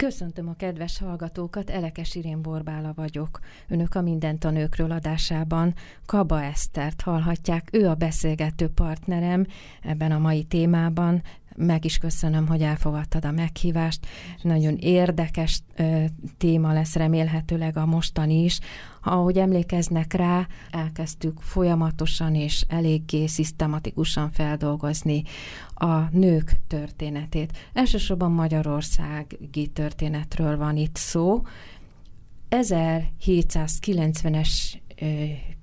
Köszöntöm a kedves hallgatókat, Elekes Irén Borbála vagyok. Önök a Mindent a Nőkről adásában Kaba Esztert hallhatják. Ő a beszélgető partnerem ebben a mai témában. Meg is köszönöm, hogy elfogadtad a meghívást. Nagyon érdekes ö, téma lesz remélhetőleg a mostani is. Ahogy emlékeznek rá, elkezdtük folyamatosan és eléggé szisztematikusan feldolgozni a nők történetét. Elsősorban magyarországi történetről van itt szó. 1790-es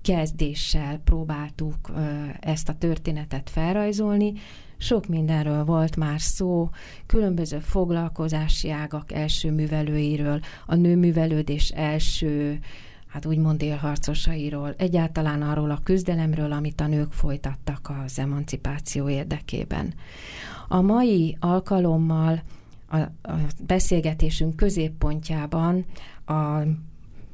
kezdéssel próbáltuk ezt a történetet felrajzolni. Sok mindenről volt már szó, különböző foglalkozási ágak első művelőiről, a nőművelődés első hát úgymond élharcosairól, egyáltalán arról a küzdelemről, amit a nők folytattak az emancipáció érdekében. A mai alkalommal a, a beszélgetésünk középpontjában a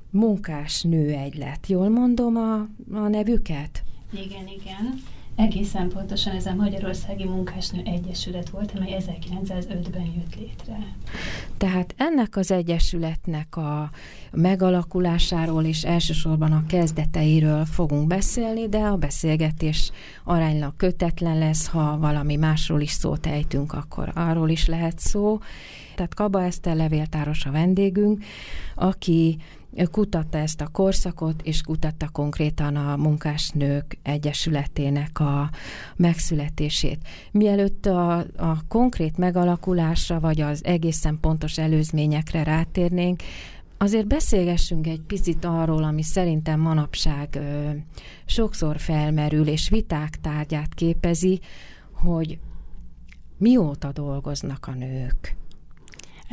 munkás nő egylet. Jól mondom a, a nevüket? Igen, igen. Egészen pontosan ez a Magyarországi Munkásnő Egyesület volt, amely 1905-ben jött létre. Tehát ennek az egyesületnek a megalakulásáról és elsősorban a kezdeteiről fogunk beszélni, de a beszélgetés aránylag kötetlen lesz, ha valami másról is szót ejtünk, akkor arról is lehet szó. Tehát Kaba Eszter levéltáros a vendégünk, aki kutatta ezt a korszakot, és kutatta konkrétan a munkásnők egyesületének a megszületését. Mielőtt a, a konkrét megalakulásra, vagy az egészen pontos előzményekre rátérnénk, azért beszélgessünk egy picit arról, ami szerintem manapság ö, sokszor felmerül, és viták tárgyát képezi, hogy mióta dolgoznak a nők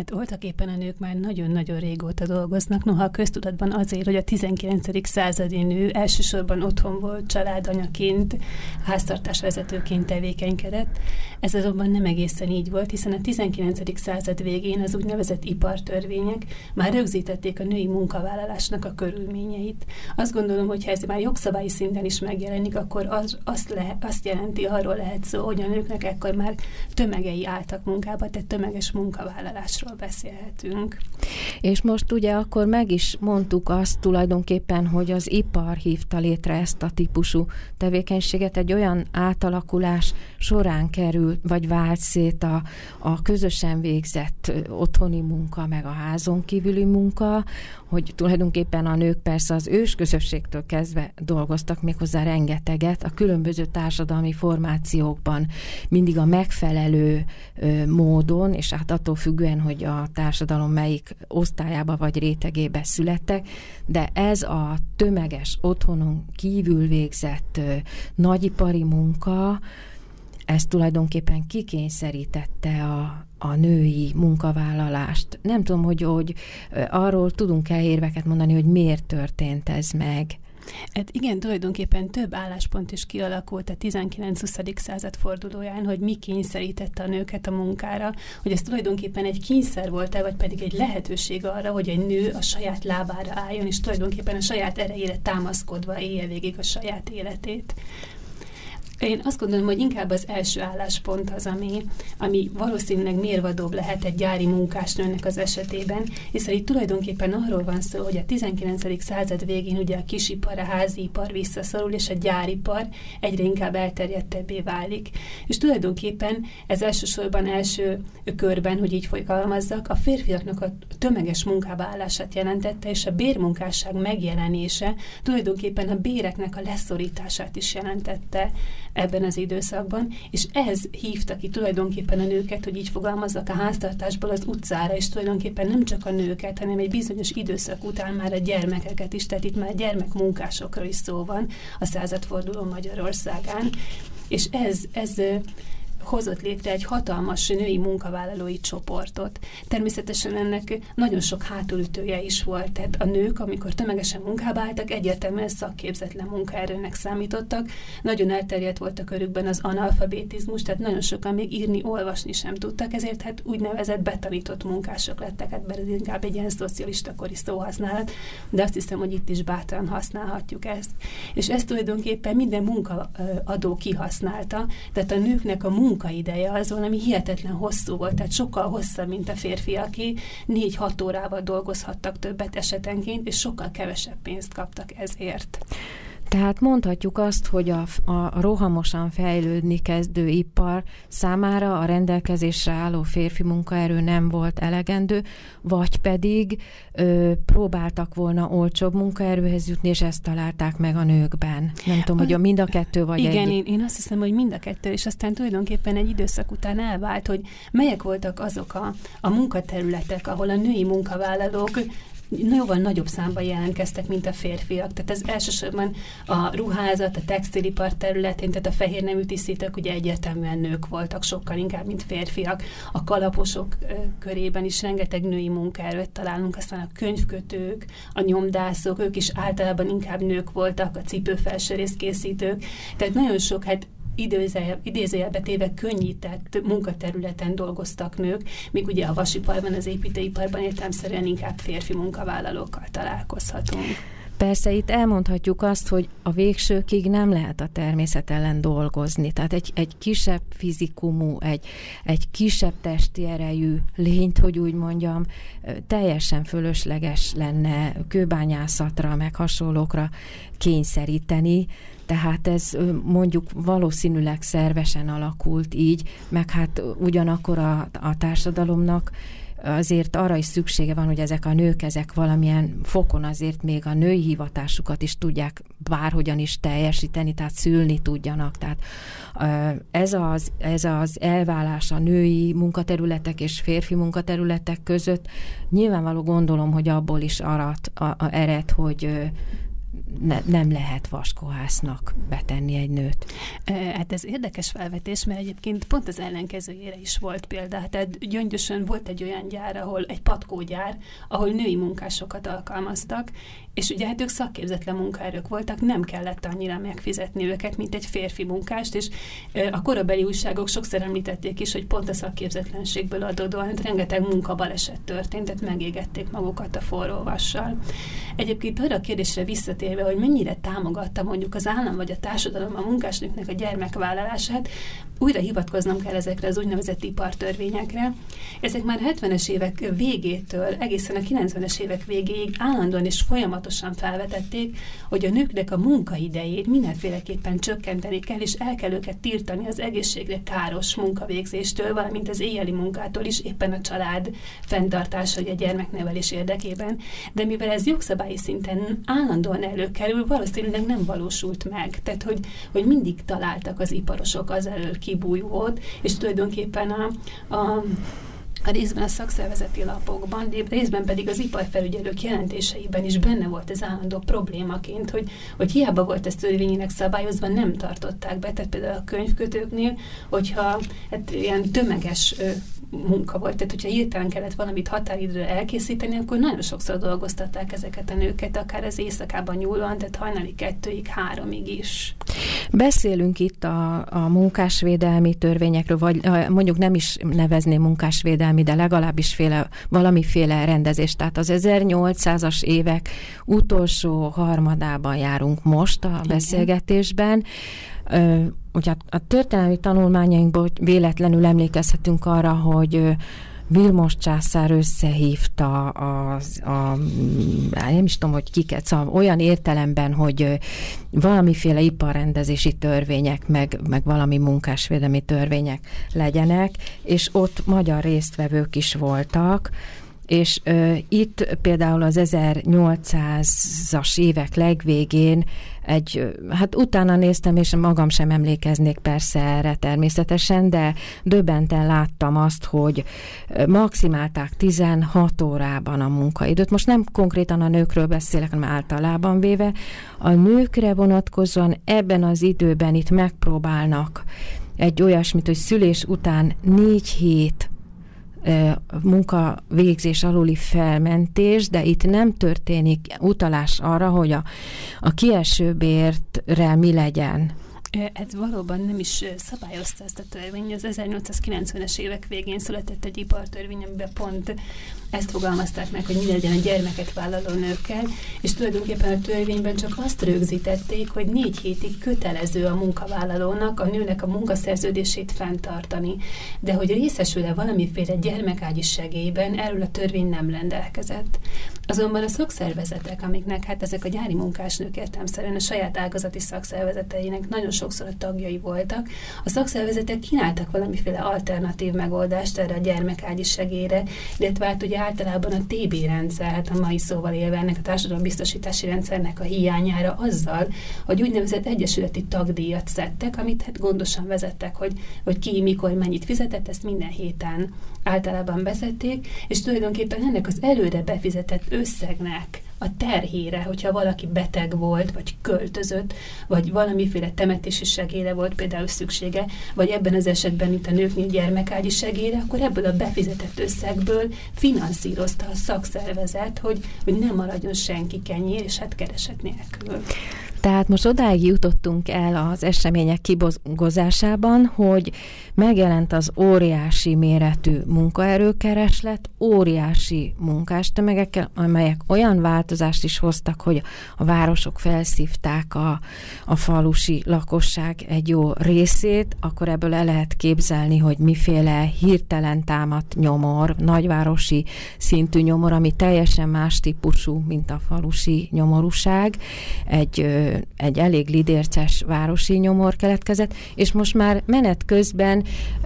Hát voltak éppen a nők már nagyon-nagyon régóta dolgoznak, noha a köztudatban azért, hogy a 19. századi nő elsősorban otthon volt, családanyaként, háztartásvezetőként tevékenykedett. Ez azonban nem egészen így volt, hiszen a 19. század végén az úgynevezett ipartörvények már rögzítették a női munkavállalásnak a körülményeit. Azt gondolom, hogy ha ez már jogszabályi szinten is megjelenik, akkor az, azt, le, azt jelenti, arról lehet szó, hogy a nőknek ekkor már tömegei álltak munkába, tehát tömeges munkavállalásról ról beszélhetünk. És most ugye akkor meg is mondtuk azt tulajdonképpen, hogy az ipar hívta létre ezt a típusú tevékenységet, egy olyan átalakulás során került, vagy vált szét a, a közösen végzett otthoni munka, meg a házon kívüli munka, hogy tulajdonképpen a nők persze az ős közösségtől kezdve dolgoztak méghozzá rengeteget, a különböző társadalmi formációkban mindig a megfelelő módon, és hát attól függően, hogy a társadalom melyik osztályába vagy rétegébe születtek, de ez a tömeges otthonon kívül végzett nagyipari munka, ez tulajdonképpen kikényszerítette a, a női munkavállalást. Nem tudom, hogy, hogy arról tudunk-e érveket mondani, hogy miért történt ez meg. Hát igen, tulajdonképpen több álláspont is kialakult a 19-20. század fordulóján, hogy mi kényszerítette a nőket a munkára, hogy ez tulajdonképpen egy kényszer volt-e, vagy pedig egy lehetőség arra, hogy egy nő a saját lábára álljon, és tulajdonképpen a saját erejére támaszkodva élje végig a saját életét. Én azt gondolom, hogy inkább az első álláspont az, ami, ami valószínűleg mérvadóbb lehet egy gyári munkásnőnek az esetében, hiszen itt tulajdonképpen arról van szó, hogy a 19. század végén ugye a kisipar, a házipar visszaszorul, és a gyáripar egyre inkább elterjedtebbé válik. És tulajdonképpen ez elsősorban első körben, hogy így folykalmazzak, a férfiaknak a tömeges munkába állását jelentette, és a bérmunkásság megjelenése tulajdonképpen a béreknek a leszorítását is jelentette ebben az időszakban, és ez hívta ki tulajdonképpen a nőket, hogy így fogalmazzak a háztartásból az utcára, és tulajdonképpen nem csak a nőket, hanem egy bizonyos időszak után már a gyermekeket is, tehát itt már gyermekmunkásokra is szó van a századforduló Magyarországán, és ez, ez hozott létre egy hatalmas női munkavállalói csoportot. Természetesen ennek nagyon sok hátulütője is volt, tehát a nők, amikor tömegesen munkába álltak, egyértelműen szakképzetlen munkaerőnek számítottak. Nagyon elterjedt volt a körükben az analfabetizmus, tehát nagyon sokan még írni, olvasni sem tudtak, ezért hát úgynevezett betanított munkások lettek, hát ez inkább egy ilyen szocialista kori szóhasználat, de azt hiszem, hogy itt is bátran használhatjuk ezt. És ezt tulajdonképpen minden munkaadó kihasználta, tehát a nőknek a munkaideje az valami hihetetlen hosszú volt, tehát sokkal hosszabb, mint a férfiaké, négy-hat órával dolgozhattak többet esetenként, és sokkal kevesebb pénzt kaptak ezért. Tehát mondhatjuk azt, hogy a, a rohamosan fejlődni kezdő ipar számára a rendelkezésre álló férfi munkaerő nem volt elegendő, vagy pedig ö, próbáltak volna olcsóbb munkaerőhez jutni, és ezt találták meg a nőkben. Nem tudom, hogy a mind a kettő vagy Igen, egy... én, én azt hiszem, hogy mind a kettő, és aztán tulajdonképpen egy időszak után elvált, hogy melyek voltak azok a, a munkaterületek, ahol a női munkavállalók jóval nagyobb számban jelentkeztek, mint a férfiak. Tehát ez elsősorban a ruházat, a textilipar területén, tehát a fehér nemű tisztítők ugye egyértelműen nők voltak, sokkal inkább, mint férfiak. A kalaposok körében is rengeteg női munkaerőt találunk, aztán a könyvkötők, a nyomdászok, ők is általában inkább nők voltak, a cipőfelsőrész készítők. Tehát nagyon sok, hát idézőjelbe téve könnyített munkaterületen dolgoztak nők, míg ugye a vasiparban, az építőiparban értelmszerűen inkább férfi munkavállalókkal találkozhatunk. Persze itt elmondhatjuk azt, hogy a végsőkig nem lehet a természet ellen dolgozni. Tehát egy, egy kisebb fizikumú, egy, egy kisebb testi erejű lényt, hogy úgy mondjam, teljesen fölösleges lenne kőbányászatra, meg hasonlókra kényszeríteni, tehát ez mondjuk valószínűleg szervesen alakult így, meg hát ugyanakkor a, a társadalomnak azért arra is szüksége van, hogy ezek a nők, ezek valamilyen fokon azért még a női hivatásukat is tudják bárhogyan is teljesíteni, tehát szülni tudjanak. Tehát ez az, ez az elválás a női munkaterületek és férfi munkaterületek között nyilvánvaló gondolom, hogy abból is arat, a, a ered, hogy ne, nem lehet vaskohásznak betenni egy nőt. Hát ez érdekes felvetés, mert egyébként pont az ellenkezőjére is volt példa. Tehát Gyöngyösön volt egy olyan gyár, ahol egy patkógyár, ahol női munkásokat alkalmaztak, és ugye hát ők szakképzetlen munkaerők voltak, nem kellett annyira megfizetni őket, mint egy férfi munkást, és a korabeli újságok sokszor említették is, hogy pont a szakképzetlenségből adódóan hát rengeteg munkabaleset történt, tehát megégették magukat a forró vassal. Egyébként arra a kérdésre visszatérve, hogy mennyire támogatta mondjuk az állam vagy a társadalom a munkásnőknek a gyermekvállalását, újra hivatkoznom kell ezekre az úgynevezett ipartörvényekre. Ezek már 70-es évek végétől egészen a 90-es évek végéig állandóan és folyamatosan felvetették, hogy a nőknek a munkaidejét mindenféleképpen csökkenteni kell, és el kell őket tiltani az egészségre káros munkavégzéstől, valamint az éjjeli munkától is, éppen a család fenntartása, vagy a gyermeknevelés érdekében. De mivel ez jogszabályi szinten állandóan előkerül, valószínűleg nem valósult meg. Tehát, hogy, hogy mindig találtak az iparosok az elől ki kibújult, és tulajdonképpen a, a a részben a szakszervezeti lapokban, részben pedig az iparfelügyelők jelentéseiben is benne volt ez állandó problémaként, hogy, hogy hiába volt ez törvényileg szabályozva, nem tartották be, tehát például a könyvkötőknél, hogyha hát ilyen tömeges munka volt, tehát hogyha hirtelen kellett valamit határidőre elkészíteni, akkor nagyon sokszor dolgoztatták ezeket a nőket, akár az éjszakában nyúlóan, tehát hajnali kettőig, háromig is. Beszélünk itt a, a munkásvédelmi törvényekről, vagy mondjuk nem is nevezném munkásvédelmi, de legalábbis féle, valamiféle rendezést. Tehát az 1800-as évek utolsó harmadában járunk most a beszélgetésben. Ugye a történelmi tanulmányainkból véletlenül emlékezhetünk arra, hogy Vilmos császár összehívta az, a, nem is tudom, hogy kiket, szóval olyan értelemben, hogy valamiféle iparrendezési törvények, meg, meg valami munkásvédelmi törvények legyenek, és ott magyar résztvevők is voltak, és ö, itt például az 1800-as évek legvégén egy, hát utána néztem, és magam sem emlékeznék persze erre természetesen, de döbbenten láttam azt, hogy maximálták 16 órában a munkaidőt. Most nem konkrétan a nőkről beszélek, hanem általában véve. A nőkre vonatkozóan ebben az időben itt megpróbálnak egy olyasmit, hogy szülés után négy hét munkavégzés aluli felmentés, de itt nem történik utalás arra, hogy a, a kiesőbértre mi legyen. Ez valóban nem is szabályozta ezt a törvény. Az 1890-es évek végén született egy ipartörvény, amiben pont ezt fogalmazták meg, hogy mi legyen a gyermeket vállaló nőkkel, és tulajdonképpen a törvényben csak azt rögzítették, hogy négy hétig kötelező a munkavállalónak a nőnek a munkaszerződését fenntartani. De hogy részesül-e valamiféle gyermekágyi segélyben, erről a törvény nem rendelkezett. Azonban a szakszervezetek, amiknek hát ezek a gyári munkásnők értelmszerűen a saját ágazati szakszervezeteinek nagyon sokszor a tagjai voltak, a szakszervezetek kínáltak valamiféle alternatív megoldást erre a gyermekágyi segélyre, illetve hát ugye általában a TB rendszer, hát a mai szóval élve ennek a társadalombiztosítási rendszernek a hiányára azzal, hogy úgynevezett egyesületi tagdíjat szedtek, amit hát gondosan vezettek, hogy, hogy ki, mikor, mennyit fizetett, ezt minden héten általában vezették, és tulajdonképpen ennek az előre befizetett összegnek a terhére, hogyha valaki beteg volt, vagy költözött, vagy valamiféle temetési segélyre volt például szüksége, vagy ebben az esetben, mint a nőknél gyermekágyi segélyre, akkor ebből a befizetett összegből finanszírozta a szakszervezet, hogy, hogy nem maradjon senki kenyér, és hát kereset nélkül. Tehát most odáig jutottunk el az események kibozgozásában, hogy megjelent az óriási méretű munkaerőkereslet, óriási munkástömegekkel, amelyek olyan változást is hoztak, hogy a városok felszívták a, a falusi lakosság egy jó részét, akkor ebből el lehet képzelni, hogy miféle hirtelen támadt nyomor, nagyvárosi szintű nyomor, ami teljesen más típusú, mint a falusi nyomorúság, egy egy elég lidérces városi nyomor keletkezett, és most már menet közben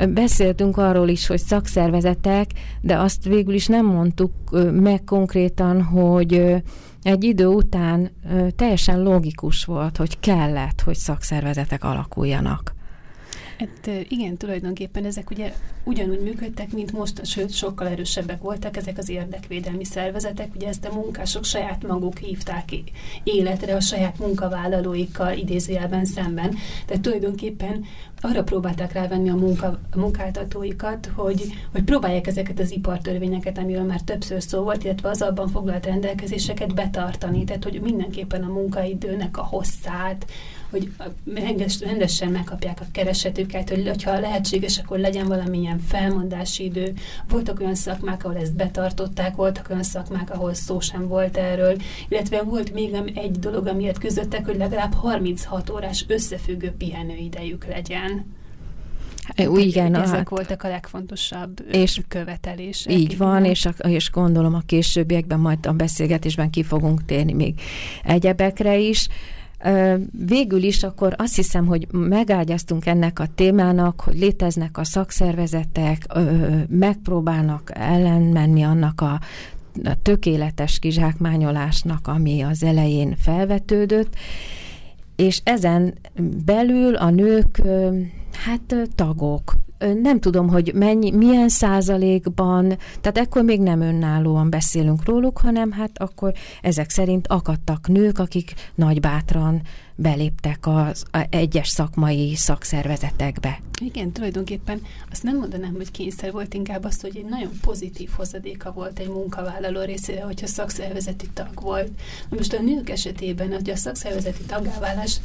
beszéltünk arról is, hogy szakszervezetek, de azt végül is nem mondtuk meg konkrétan, hogy egy idő után teljesen logikus volt, hogy kellett, hogy szakszervezetek alakuljanak. Hát igen, tulajdonképpen ezek ugye ugyanúgy működtek, mint most, sőt, sokkal erősebbek voltak ezek az érdekvédelmi szervezetek. Ugye ezt a munkások saját maguk hívták életre a saját munkavállalóikkal idézőjelben szemben. Tehát tulajdonképpen arra próbálták rávenni a, munka, a munkáltatóikat, hogy, hogy próbálják ezeket az ipartörvényeket, amiről már többször szó volt, illetve az abban foglalt rendelkezéseket betartani. Tehát, hogy mindenképpen a munkaidőnek a hosszát, hogy rendes, rendesen megkapják a keresetüket, hogy hogyha lehetséges, akkor legyen valamilyen felmondási idő. Voltak olyan szakmák, ahol ezt betartották, voltak olyan szakmák, ahol szó sem volt erről, illetve volt még egy dolog, amiért küzdöttek, hogy legalább 36 órás összefüggő pihenőidejük legyen. Úgy igen, ezek hát, voltak a legfontosabb és követelések. Így van, és, a, és gondolom a későbbiekben majd a beszélgetésben ki fogunk térni még egyebekre is. Végül is akkor azt hiszem, hogy megágyaztunk ennek a témának, hogy léteznek a szakszervezetek, megpróbálnak ellenmenni annak a tökéletes kizsákmányolásnak, ami az elején felvetődött, és ezen belül a nők hát tagok, nem tudom, hogy mennyi, milyen százalékban, tehát ekkor még nem önállóan beszélünk róluk, hanem hát akkor ezek szerint akadtak nők, akik nagybátran beléptek az a egyes szakmai szakszervezetekbe. Igen, tulajdonképpen azt nem mondanám, hogy kényszer volt, inkább azt, hogy egy nagyon pozitív hozadéka volt egy munkavállaló részére, hogyha szakszervezeti tag volt. Na most a nők esetében, hogy a szakszervezeti tagáválás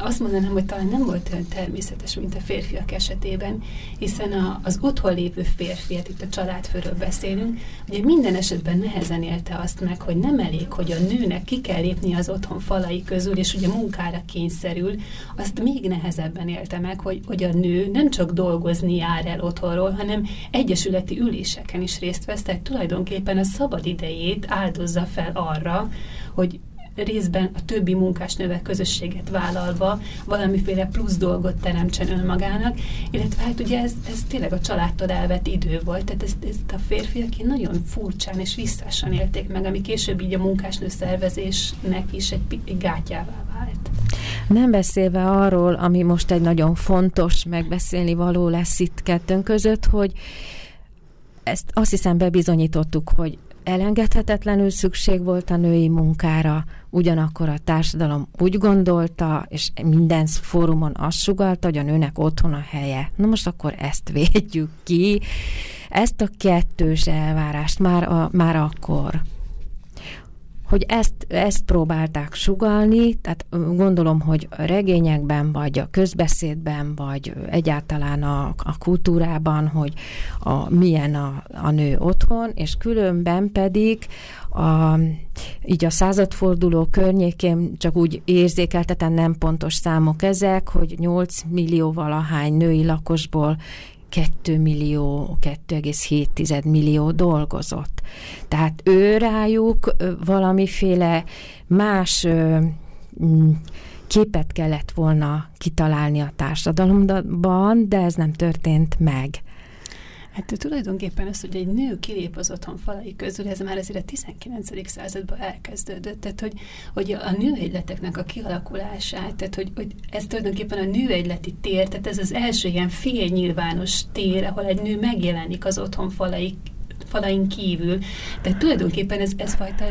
azt mondanám, hogy talán nem volt olyan természetes, mint a férfiak esetében, hiszen a, az otthon lévő férfiat, itt a családfőről beszélünk, ugye minden esetben nehezen élte azt meg, hogy nem elég, hogy a nőnek ki kell lépni az otthon falai közül, és ugye munkára kényszerül, azt még nehezebben élte meg, hogy, hogy a nő nem csak dolgozni jár el otthonról, hanem egyesületi üléseken is részt vesz, tehát tulajdonképpen a szabad idejét áldozza fel arra, hogy részben a többi munkásnővel közösséget vállalva valamiféle plusz dolgot teremtsen önmagának, illetve hát ugye ez, ez tényleg a családtól elvett idő volt, tehát ezt, ezt a férfiak nagyon furcsán és visszásan élték meg, ami később így a munkásnő szervezésnek is egy, egy gátyává vált. Nem beszélve arról, ami most egy nagyon fontos megbeszélni való lesz itt kettőnk között, hogy ezt azt hiszem bebizonyítottuk, hogy elengedhetetlenül szükség volt a női munkára, ugyanakkor a társadalom úgy gondolta, és minden fórumon azt sugalta, hogy a nőnek otthon a helye. Na most akkor ezt védjük ki, ezt a kettős elvárást már, a, már akkor hogy ezt, ezt próbálták sugalni, tehát gondolom, hogy a regényekben, vagy a közbeszédben, vagy egyáltalán a, a kultúrában, hogy a, milyen a, a nő otthon, és különben pedig a, így a századforduló környékén csak úgy érzékeltetem, nem pontos számok ezek, hogy 8 millió valahány női lakosból 2 millió, 2,7 millió dolgozott. Tehát ő rájuk valamiféle más mm, képet kellett volna kitalálni a társadalomban, de ez nem történt meg. Hát tulajdonképpen az, hogy egy nő kilép az otthon falai közül, ez már azért a 19. században elkezdődött, tehát hogy, hogy a nőegyleteknek a kialakulását, tehát hogy, hogy ez tulajdonképpen a nőegyleti tér, tehát ez az első ilyen félnyilvános tér, ahol egy nő megjelenik az otthon falai falain kívül. Tehát tulajdonképpen ez, ez, fajta,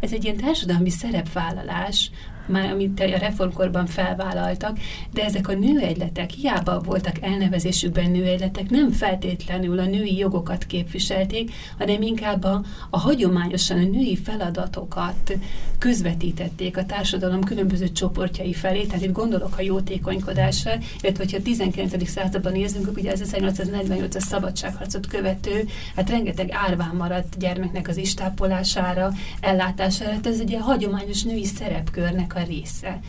ez egy ilyen társadalmi szerepvállalás, már amit a reformkorban felvállaltak, de ezek a nőegyletek hiába voltak elnevezésükben nőegyletek, nem feltétlenül a női jogokat képviselték, hanem inkább a, a hagyományosan a női feladatokat közvetítették a társadalom különböző csoportjai felé, tehát itt gondolok a jótékonykodásra, illetve hogyha a 19. században nézünk, akkor ugye az 1848-as szabadságharcot követő, hát rengeteg árván maradt gyermeknek az istápolására, ellátására, hát ez egy hagyományos női szerepkörnek a a része.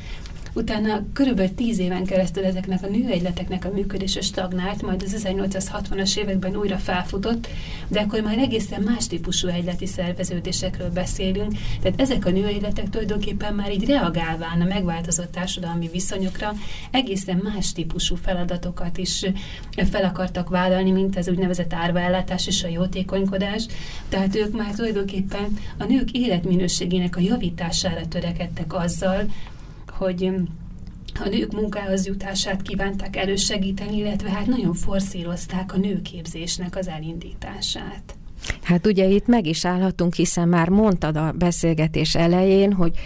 Utána körülbelül tíz éven keresztül ezeknek a nőegyleteknek a működése stagnált, majd az 1860-as években újra felfutott, de akkor már egészen más típusú egyleti szerveződésekről beszélünk. Tehát ezek a nőegyletek tulajdonképpen már így reagálván a megváltozott társadalmi viszonyokra egészen más típusú feladatokat is fel akartak vállalni, mint az úgynevezett árvaellátás és a jótékonykodás. Tehát ők már tulajdonképpen a nők életminőségének a javítására törekedtek azzal, hogy a nők munkához jutását kívánták elősegíteni, illetve hát nagyon forszírozták a nőképzésnek az elindítását. Hát ugye itt meg is állhatunk, hiszen már mondtad a beszélgetés elején, hogy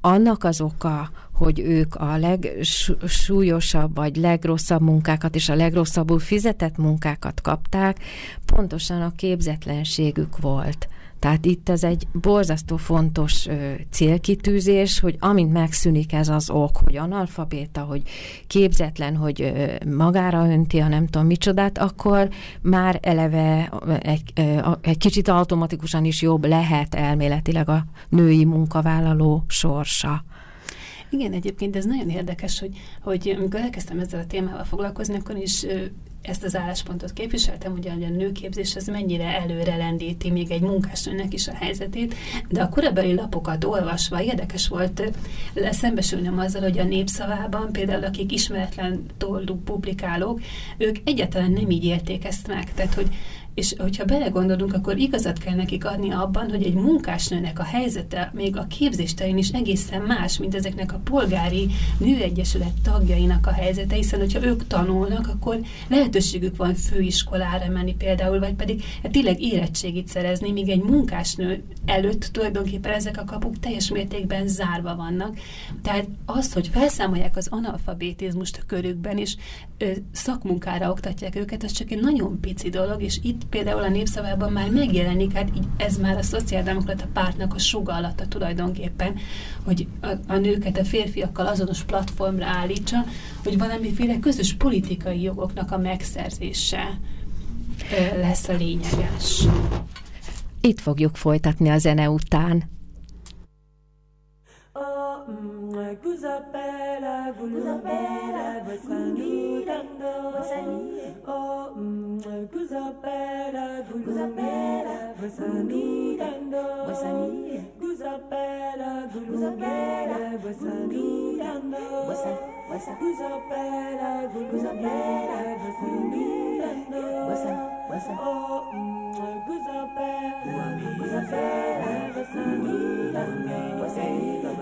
annak az oka, hogy ők a legsúlyosabb vagy legrosszabb munkákat és a legrosszabbul fizetett munkákat kapták, pontosan a képzetlenségük volt. Tehát itt ez egy borzasztó fontos ö, célkitűzés, hogy amint megszűnik ez az ok, hogy analfabéta, hogy képzetlen, hogy ö, magára önti a nem tudom micsodát, akkor már eleve egy, ö, egy kicsit automatikusan is jobb lehet elméletileg a női munkavállaló sorsa. Igen, egyébként ez nagyon érdekes, hogy, hogy amikor elkezdtem ezzel a témával foglalkozni, akkor is ezt az álláspontot képviseltem, ugye, a nőképzés az mennyire előre lendíti még egy munkásnőnek is a helyzetét, de a korabeli lapokat olvasva érdekes volt szembesülnöm azzal, hogy a népszavában például akik ismeretlen toldú publikálók, ők egyáltalán nem így élték ezt meg. Tehát, hogy és hogyha belegondolunk, akkor igazat kell nekik adni abban, hogy egy munkásnőnek a helyzete még a képzésterén is egészen más, mint ezeknek a polgári nőegyesület tagjainak a helyzete, hiszen hogyha ők tanulnak, akkor lehetőségük van főiskolára menni például, vagy pedig hát tényleg érettségit szerezni, míg egy munkásnő előtt tulajdonképpen ezek a kapuk teljes mértékben zárva vannak. Tehát az, hogy felszámolják az analfabetizmust a körükben, és ö, szakmunkára oktatják őket, az csak egy nagyon pici dolog, és itt például a népszavában már megjelenik, hát így ez már a szociáldemokrata pártnak a sugallata tulajdonképpen, hogy a, a nőket a férfiakkal azonos platformra állítsa, hogy valamiféle közös politikai jogoknak a megszerzése lesz a lényeges. Itt fogjuk folytatni a zene után. Vous appelle à vous appelle à Oh, vous appelle à vous vous appelle à Vous appelle à vous appelle à Vous appelle à vous appelle à Oh, vous appelle à vous appelle. À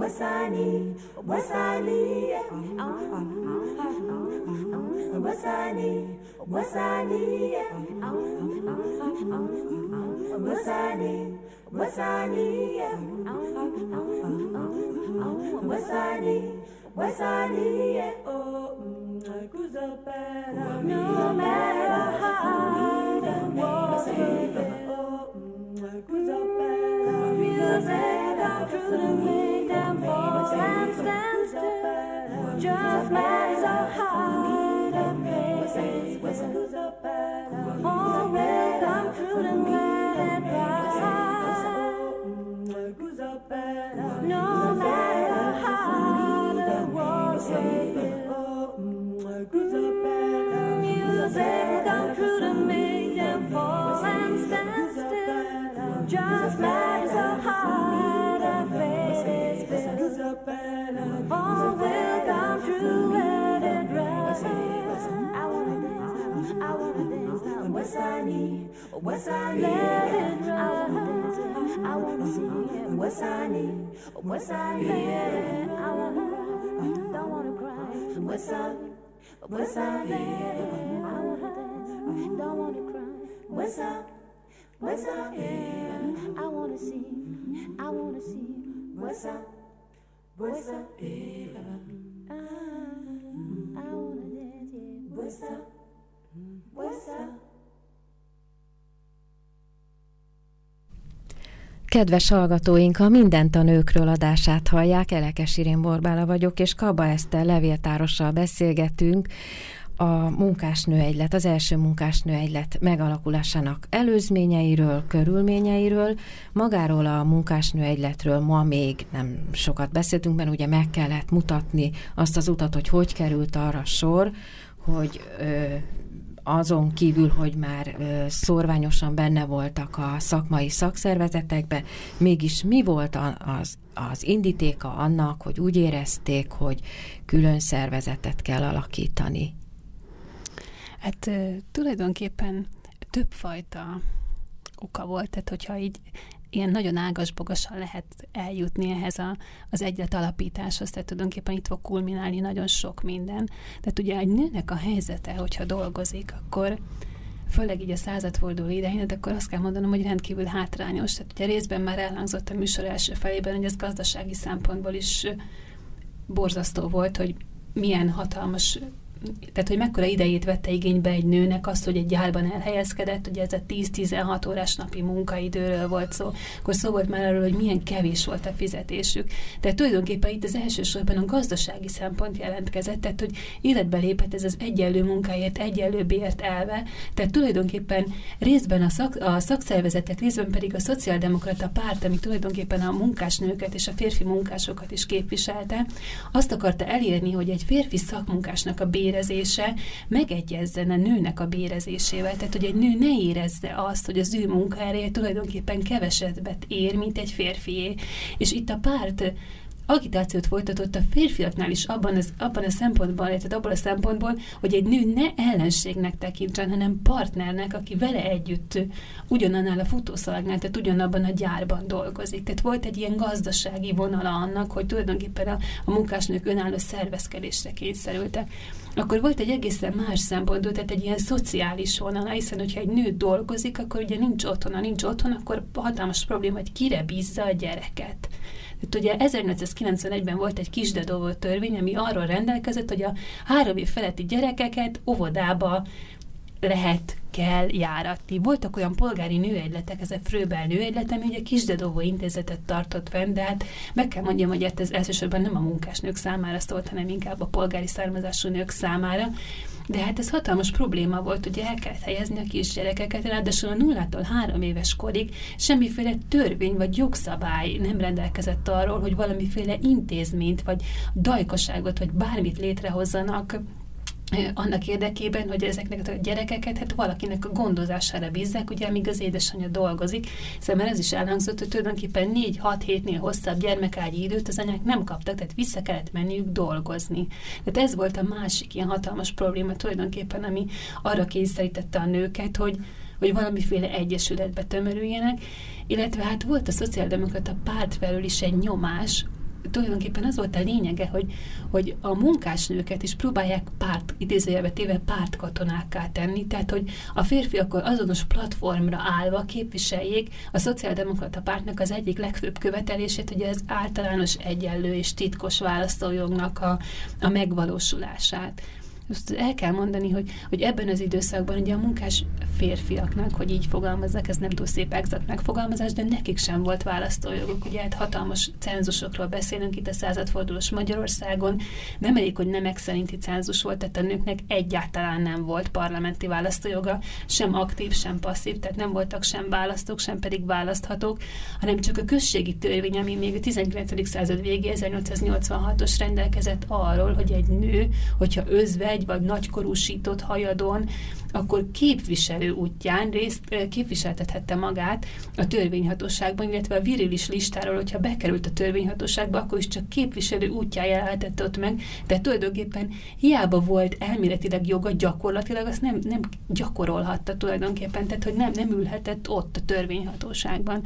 Wasani, Wasani, Wasani, Wasani, Wasani, Wasani, Wasani, Wasani, oh, no matter how away down falls and stands still. Just matters how hard it. Wasani, Wasani, I wanna see, I wanna see him. Wasani, Wasani, I wanna, don't wanna cry. Wasani, Wasani, I wanna dance, don't wanna cry. Wasani, Wasani, I wanna see, I wanna see. Wasani, Wasani, I wanna dance, yeah. Wasani, Wasani. Kedves hallgatóink, a Mindent a nőkről adását hallják, Elekes Irén Borbála vagyok, és Kaba Eszter levéltárossal beszélgetünk a munkásnő egylet, az első munkásnő egylet megalakulásának előzményeiről, körülményeiről, magáról a munkásnő egyletről ma még nem sokat beszéltünk, mert ugye meg kellett mutatni azt az utat, hogy hogy került arra sor, hogy ö, azon kívül, hogy már szorványosan benne voltak a szakmai szakszervezetekbe, mégis mi volt az, az indítéka annak, hogy úgy érezték, hogy külön szervezetet kell alakítani? Hát tulajdonképpen többfajta oka volt, tehát hogyha így ilyen nagyon ágasbogasan lehet eljutni ehhez a, az egylet alapításhoz, tehát tulajdonképpen itt fog kulminálni nagyon sok minden. Tehát ugye egy nőnek a helyzete, hogyha dolgozik, akkor főleg így a századforduló idején, de akkor azt kell mondanom, hogy rendkívül hátrányos. Tehát ugye részben már elhangzott a műsor első felében, hogy ez gazdasági szempontból is borzasztó volt, hogy milyen hatalmas tehát hogy mekkora idejét vette igénybe egy nőnek azt, hogy egy gyárban elhelyezkedett, ugye ez a 10-16 órás napi munkaidőről volt szó, akkor szó volt már arról, hogy milyen kevés volt a fizetésük. Tehát tulajdonképpen itt az elsősorban a gazdasági szempont jelentkezett, tehát hogy életbe lépett ez az egyenlő munkáért, egyenlő bért elve, tehát tulajdonképpen részben a, szak, a szakszervezetek, részben pedig a szociáldemokrata párt, ami tulajdonképpen a munkásnőket és a férfi munkásokat is képviselte, azt akarta elérni, hogy egy férfi szakmunkásnak a bér bérezése megegyezzen a nőnek a bérezésével. Tehát, hogy egy nő ne érezze azt, hogy az ő munkaereje tulajdonképpen kevesebbet ér, mint egy férfié. És itt a párt agitációt folytatott a férfiaknál is abban, az, abban a szempontból, tehát abban a szempontból, hogy egy nő ne ellenségnek tekintsen, hanem partnernek, aki vele együtt ugyanannál a futószalagnál, tehát ugyanabban a gyárban dolgozik. Tehát volt egy ilyen gazdasági vonala annak, hogy tulajdonképpen a, a munkásnők önálló szervezkedésre kényszerültek. Akkor volt egy egészen más szempontból, tehát egy ilyen szociális vonala, hiszen hogyha egy nő dolgozik, akkor ugye nincs otthona, nincs otthon, akkor hatalmas probléma, hogy kire bízza a gyereket. Tehát ugye 1891-ben volt egy kisdedóvó törvény, ami arról rendelkezett, hogy a három év feletti gyerekeket óvodába lehet, kell járatni. Voltak olyan polgári nőegyletek, ez a Fröbel nőegylet, ami ugye kisdedóvó intézetet tartott fenn, de hát meg kell mondjam, hogy hát ez elsősorban nem a munkásnők számára szólt, hanem inkább a polgári származású nők számára. De hát ez hatalmas probléma volt, ugye el kellett helyezni a kisgyerekeket, ráadásul a nullától három éves korig semmiféle törvény vagy jogszabály nem rendelkezett arról, hogy valamiféle intézményt, vagy dajkoságot, vagy bármit létrehozzanak annak érdekében, hogy ezeknek a gyerekeket hát valakinek a gondozására bízzák, ugye, amíg az édesanyja dolgozik. Szóval ez is elhangzott, hogy tulajdonképpen 4-6 hétnél hosszabb gyermekágyi időt az anyák nem kaptak, tehát vissza kellett menniük dolgozni. Tehát ez volt a másik ilyen hatalmas probléma tulajdonképpen, ami arra kényszerítette a nőket, hogy, hogy valamiféle egyesületbe tömörüljenek, illetve hát volt a szociáldemokrata párt felül is egy nyomás, tulajdonképpen az volt a lényege, hogy, hogy a munkásnőket is próbálják párt, idézőjelbe téve pártkatonákká tenni, tehát hogy a férfiak azonos platformra állva képviseljék a szociáldemokrata pártnak az egyik legfőbb követelését, hogy az általános egyenlő és titkos választójognak a, a megvalósulását. Most el kell mondani, hogy, hogy ebben az időszakban ugye a munkás férfiaknak, hogy így fogalmazzak, ez nem túl szép exakt megfogalmazás, de nekik sem volt választójoguk. Ugye hát hatalmas cenzusokról beszélünk itt a századfordulós Magyarországon. Nem elég, hogy nemek szerinti cenzus volt, tehát a nőknek egyáltalán nem volt parlamenti választójoga, sem aktív, sem passzív, tehát nem voltak sem választók, sem pedig választhatók, hanem csak a községi törvény, ami még a 19. század végé, 1886-os rendelkezett arról, hogy egy nő, hogyha özvegy, egy vagy nagykorúsított hajadon, akkor képviselő útján részt képviseltethette magát a törvényhatóságban, illetve a virilis listáról, hogyha bekerült a törvényhatóságba, akkor is csak képviselő útján jelenhetett ott meg, de tulajdonképpen hiába volt elméletileg joga, gyakorlatilag azt nem, nem gyakorolhatta tulajdonképpen, tehát hogy nem, nem ülhetett ott a törvényhatóságban.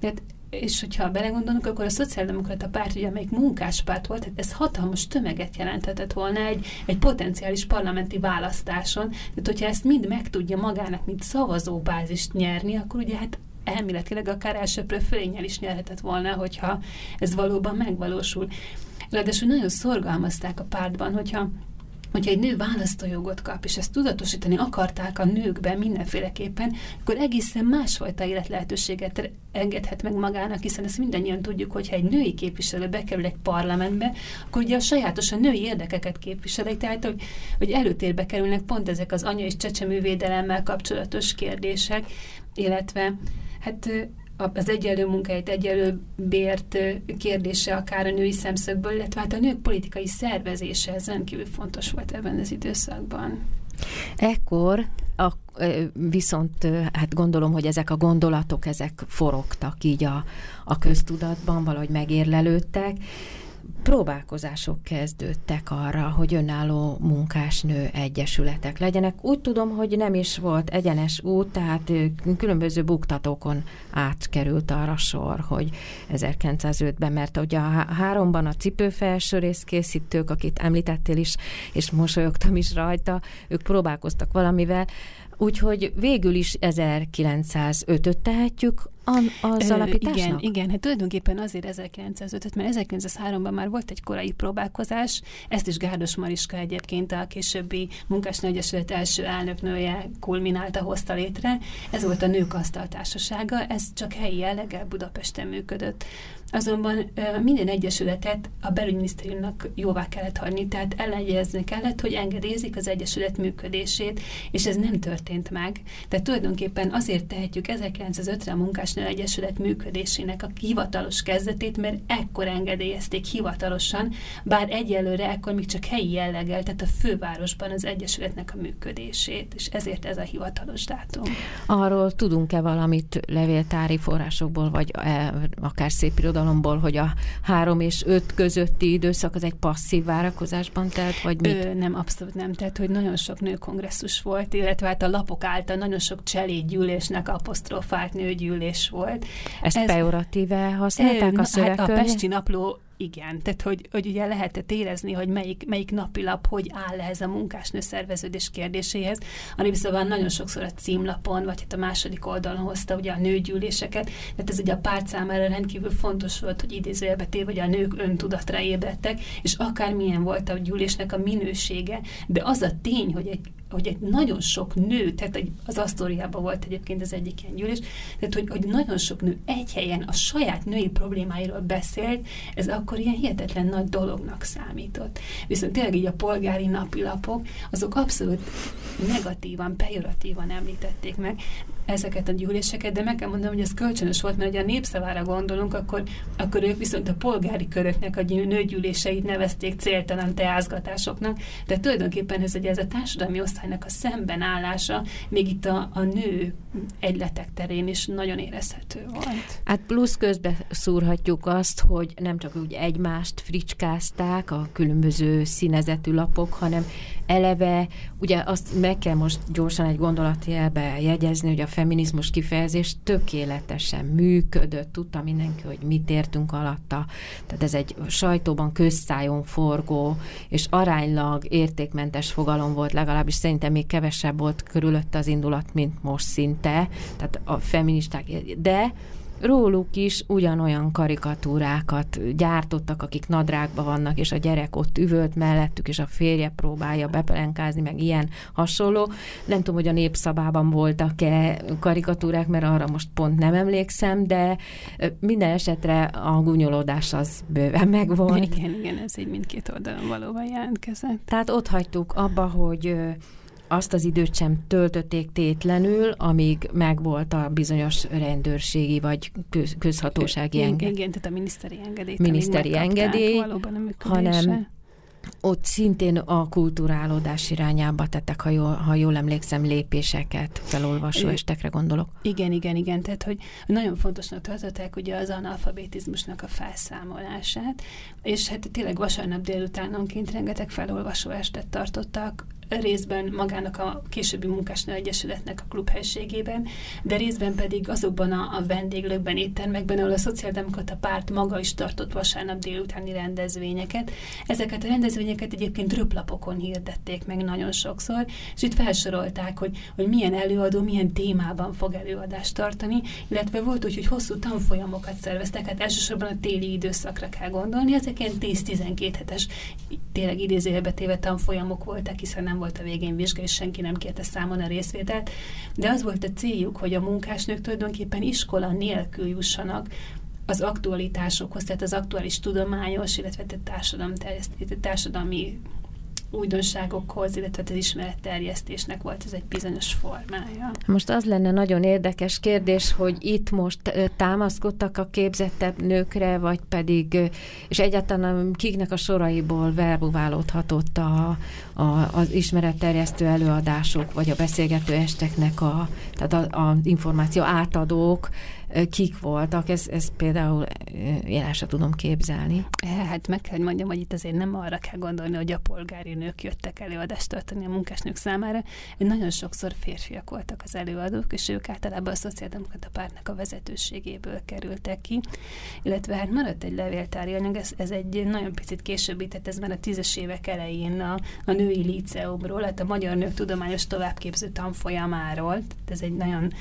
Tehát és hogyha belegondolunk, akkor a szociáldemokrata párt, ugye, amelyik munkáspárt volt, ez hatalmas tömeget jelenthetett volna egy, egy potenciális parlamenti választáson. Tehát, hogyha ezt mind meg tudja magának, mint szavazóbázist nyerni, akkor ugye hát elméletileg akár elsőprő fölényel is nyerhetett volna, hogyha ez valóban megvalósul. Ráadásul nagyon szorgalmazták a pártban, hogyha hogyha egy nő választójogot kap, és ezt tudatosítani akarták a nőkben mindenféleképpen, akkor egészen másfajta életlehetőséget engedhet meg magának, hiszen ezt mindannyian tudjuk, hogyha egy női képviselő bekerül egy parlamentbe, akkor ugye a sajátosan női érdekeket képviseli, tehát hogy, hogy előtérbe kerülnek pont ezek az anya és csecsemővédelemmel kapcsolatos kérdések, illetve hát az egyenlő munkáért, egyenlő bért kérdése akár a női szemszögből, illetve hát a nők politikai szervezése, ez rendkívül fontos volt ebben az időszakban. Ekkor a, viszont hát gondolom, hogy ezek a gondolatok, ezek forogtak így a, a köztudatban, valahogy megérlelődtek, próbálkozások kezdődtek arra, hogy önálló munkásnő egyesületek legyenek. Úgy tudom, hogy nem is volt egyenes út, tehát különböző buktatókon átkerült arra sor, hogy 1905-ben, mert ugye a háromban a cipőfelső készítők, akit említettél is, és mosolyogtam is rajta, ők próbálkoztak valamivel, Úgyhogy végül is 1905-öt tehetjük az alapításnak? Igen, igen, hát tulajdonképpen azért 1905 mert 1903-ban már volt egy korai próbálkozás, ezt is Gárdos Mariska egyébként a későbbi munkásnő egyesület első elnöknője kulminálta, hozta létre. Ez volt a Nők Asztaltársasága, ez csak helyi jelleggel Budapesten működött. Azonban minden egyesületet a belügyminisztériumnak jóvá kellett hagyni, tehát ellenjegyezni kellett, hogy engedélyezik az egyesület működését, és ez nem történt meg. Tehát tulajdonképpen azért tehetjük 1905-re a Munkásnő Egyesület működésének a hivatalos kezdetét, mert ekkor engedélyezték hivatalosan, bár egyelőre ekkor még csak helyi jelleggel, tehát a fővárosban az egyesületnek a működését, és ezért ez a hivatalos dátum. Arról tudunk-e valamit levéltári forrásokból, vagy e, akár szép irodalomból, hogy a három és öt közötti időszak az egy passzív várakozásban telt, vagy mit? Ö, nem, abszolút nem. Tehát, hogy nagyon sok nőkongresszus volt, illetve hát a lapok által nagyon sok cselédgyűlésnek apostrofált nőgyűlés volt. Ezt Ez, pejoratíve használták a szövegkönyv? Hát a Pesti Napló igen, tehát hogy, hogy ugye lehetett érezni, hogy melyik, melyik napilap hogy áll ehhez a munkásnő szerveződés kérdéséhez. A Népszabán nagyon sokszor a címlapon, vagy hát a második oldalon hozta ugye a nőgyűléseket, tehát ez ugye a párt számára rendkívül fontos volt, hogy idézőjelbe téve, hogy a nők öntudatra ébredtek, és akármilyen volt a gyűlésnek a minősége, de az a tény, hogy egy hogy egy nagyon sok nő, tehát egy, az Asztóriában volt egyébként az egyik ilyen gyűlés, tehát hogy, hogy nagyon sok nő egy helyen a saját női problémáiról beszélt, ez akkor ilyen hihetetlen nagy dolognak számított. Viszont tényleg így a polgári napilapok, azok abszolút negatívan, pejoratívan említették meg ezeket a gyűléseket, de meg kell mondanom, hogy ez kölcsönös volt, mert ha a népszavára gondolunk, akkor, akkor ők viszont a polgári köröknek a nőgyűléseit nevezték céltalan teázgatásoknak, de tulajdonképpen ez, egy, ez a társadalmi osztálynak a szembenállása, még itt a, a nő egyletek terén is nagyon érezhető volt. Hát plusz közbe szúrhatjuk azt, hogy nem csak úgy egymást fricskázták a különböző színezetű lapok, hanem eleve, ugye azt meg kell most gyorsan egy gondolatjelbe jegyezni, hogy a feminizmus kifejezés tökéletesen működött, tudta mindenki, hogy mit értünk alatta. Tehát ez egy sajtóban közszájon forgó, és aránylag értékmentes fogalom volt, legalábbis szerintem még kevesebb volt körülött az indulat, mint most szinte, tehát a feministák, de róluk is ugyanolyan karikatúrákat gyártottak, akik nadrágba vannak, és a gyerek ott üvölt mellettük, és a férje próbálja bepelenkázni, meg ilyen hasonló. Nem tudom, hogy a népszabában voltak-e karikatúrák, mert arra most pont nem emlékszem, de minden esetre a gúnyolódás az bőven megvolt. Igen, igen, ez így mindkét oldalon valóban jelentkezett. Tehát ott hagytuk abba, hogy azt az időt sem töltötték tétlenül, amíg megvolt a bizonyos rendőrségi vagy köz, közhatósági engedély. Igen, tehát a miniszteri engedély. Miniszteri engedély, hanem ott szintén a kulturálódás irányába tettek, ha jól, ha jól emlékszem, lépéseket, felolvasó estekre gondolok. Igen, igen, igen, tehát hogy nagyon fontosnak tartották ugye az analfabetizmusnak a felszámolását, és hát tényleg vasárnap délutánonként rengeteg felolvasó estet tartottak részben magának a későbbi munkásnő egyesületnek a klubhelységében, de részben pedig azokban a, a vendéglőkben, éttermekben, ahol a Szociáldemokrata Párt maga is tartott vasárnap délutáni rendezvényeket. Ezeket a rendezvényeket egyébként röplapokon hirdették meg nagyon sokszor, és itt felsorolták, hogy, hogy milyen előadó, milyen témában fog előadást tartani, illetve volt úgy, hogy hosszú tanfolyamokat szerveztek, hát elsősorban a téli időszakra kell gondolni, ezek ilyen 10-12 hetes, tényleg idézőjelbe téve tanfolyamok voltak, hiszen nem volt a végén vizsga, és senki nem kérte számon a részvételt, de az volt a céljuk, hogy a munkásnők tulajdonképpen iskola nélkül jussanak az aktualitásokhoz, tehát az aktuális tudományos, illetve társadalmi, társadalmi újdonságokhoz, illetve az ismeretterjesztésnek volt ez egy bizonyos formája. Most az lenne nagyon érdekes kérdés, hogy itt most támaszkodtak a képzettebb nőkre, vagy pedig, és egyáltalán kiknek a soraiból verbuválódhatott a, a, az ismeretterjesztő előadások, vagy a beszélgető esteknek a, tehát a, a információ átadók, kik voltak, ez, ez például én sem tudom képzelni. Hát meg kell, mondjam, hogy itt azért nem arra kell gondolni, hogy a polgári nők jöttek előadást tartani a munkásnők számára. Nagyon sokszor férfiak voltak az előadók, és ők általában a Szociáldemokrata Pártnak a vezetőségéből kerültek ki. Illetve hát maradt egy levéltári anyag, ez, ez egy nagyon picit későbbi, tehát ez már a tízes évek elején a, a női líceumról, hát a Magyar Nők Tudományos Továbbképző Tanfolyamáról, tehát ez egy nagyon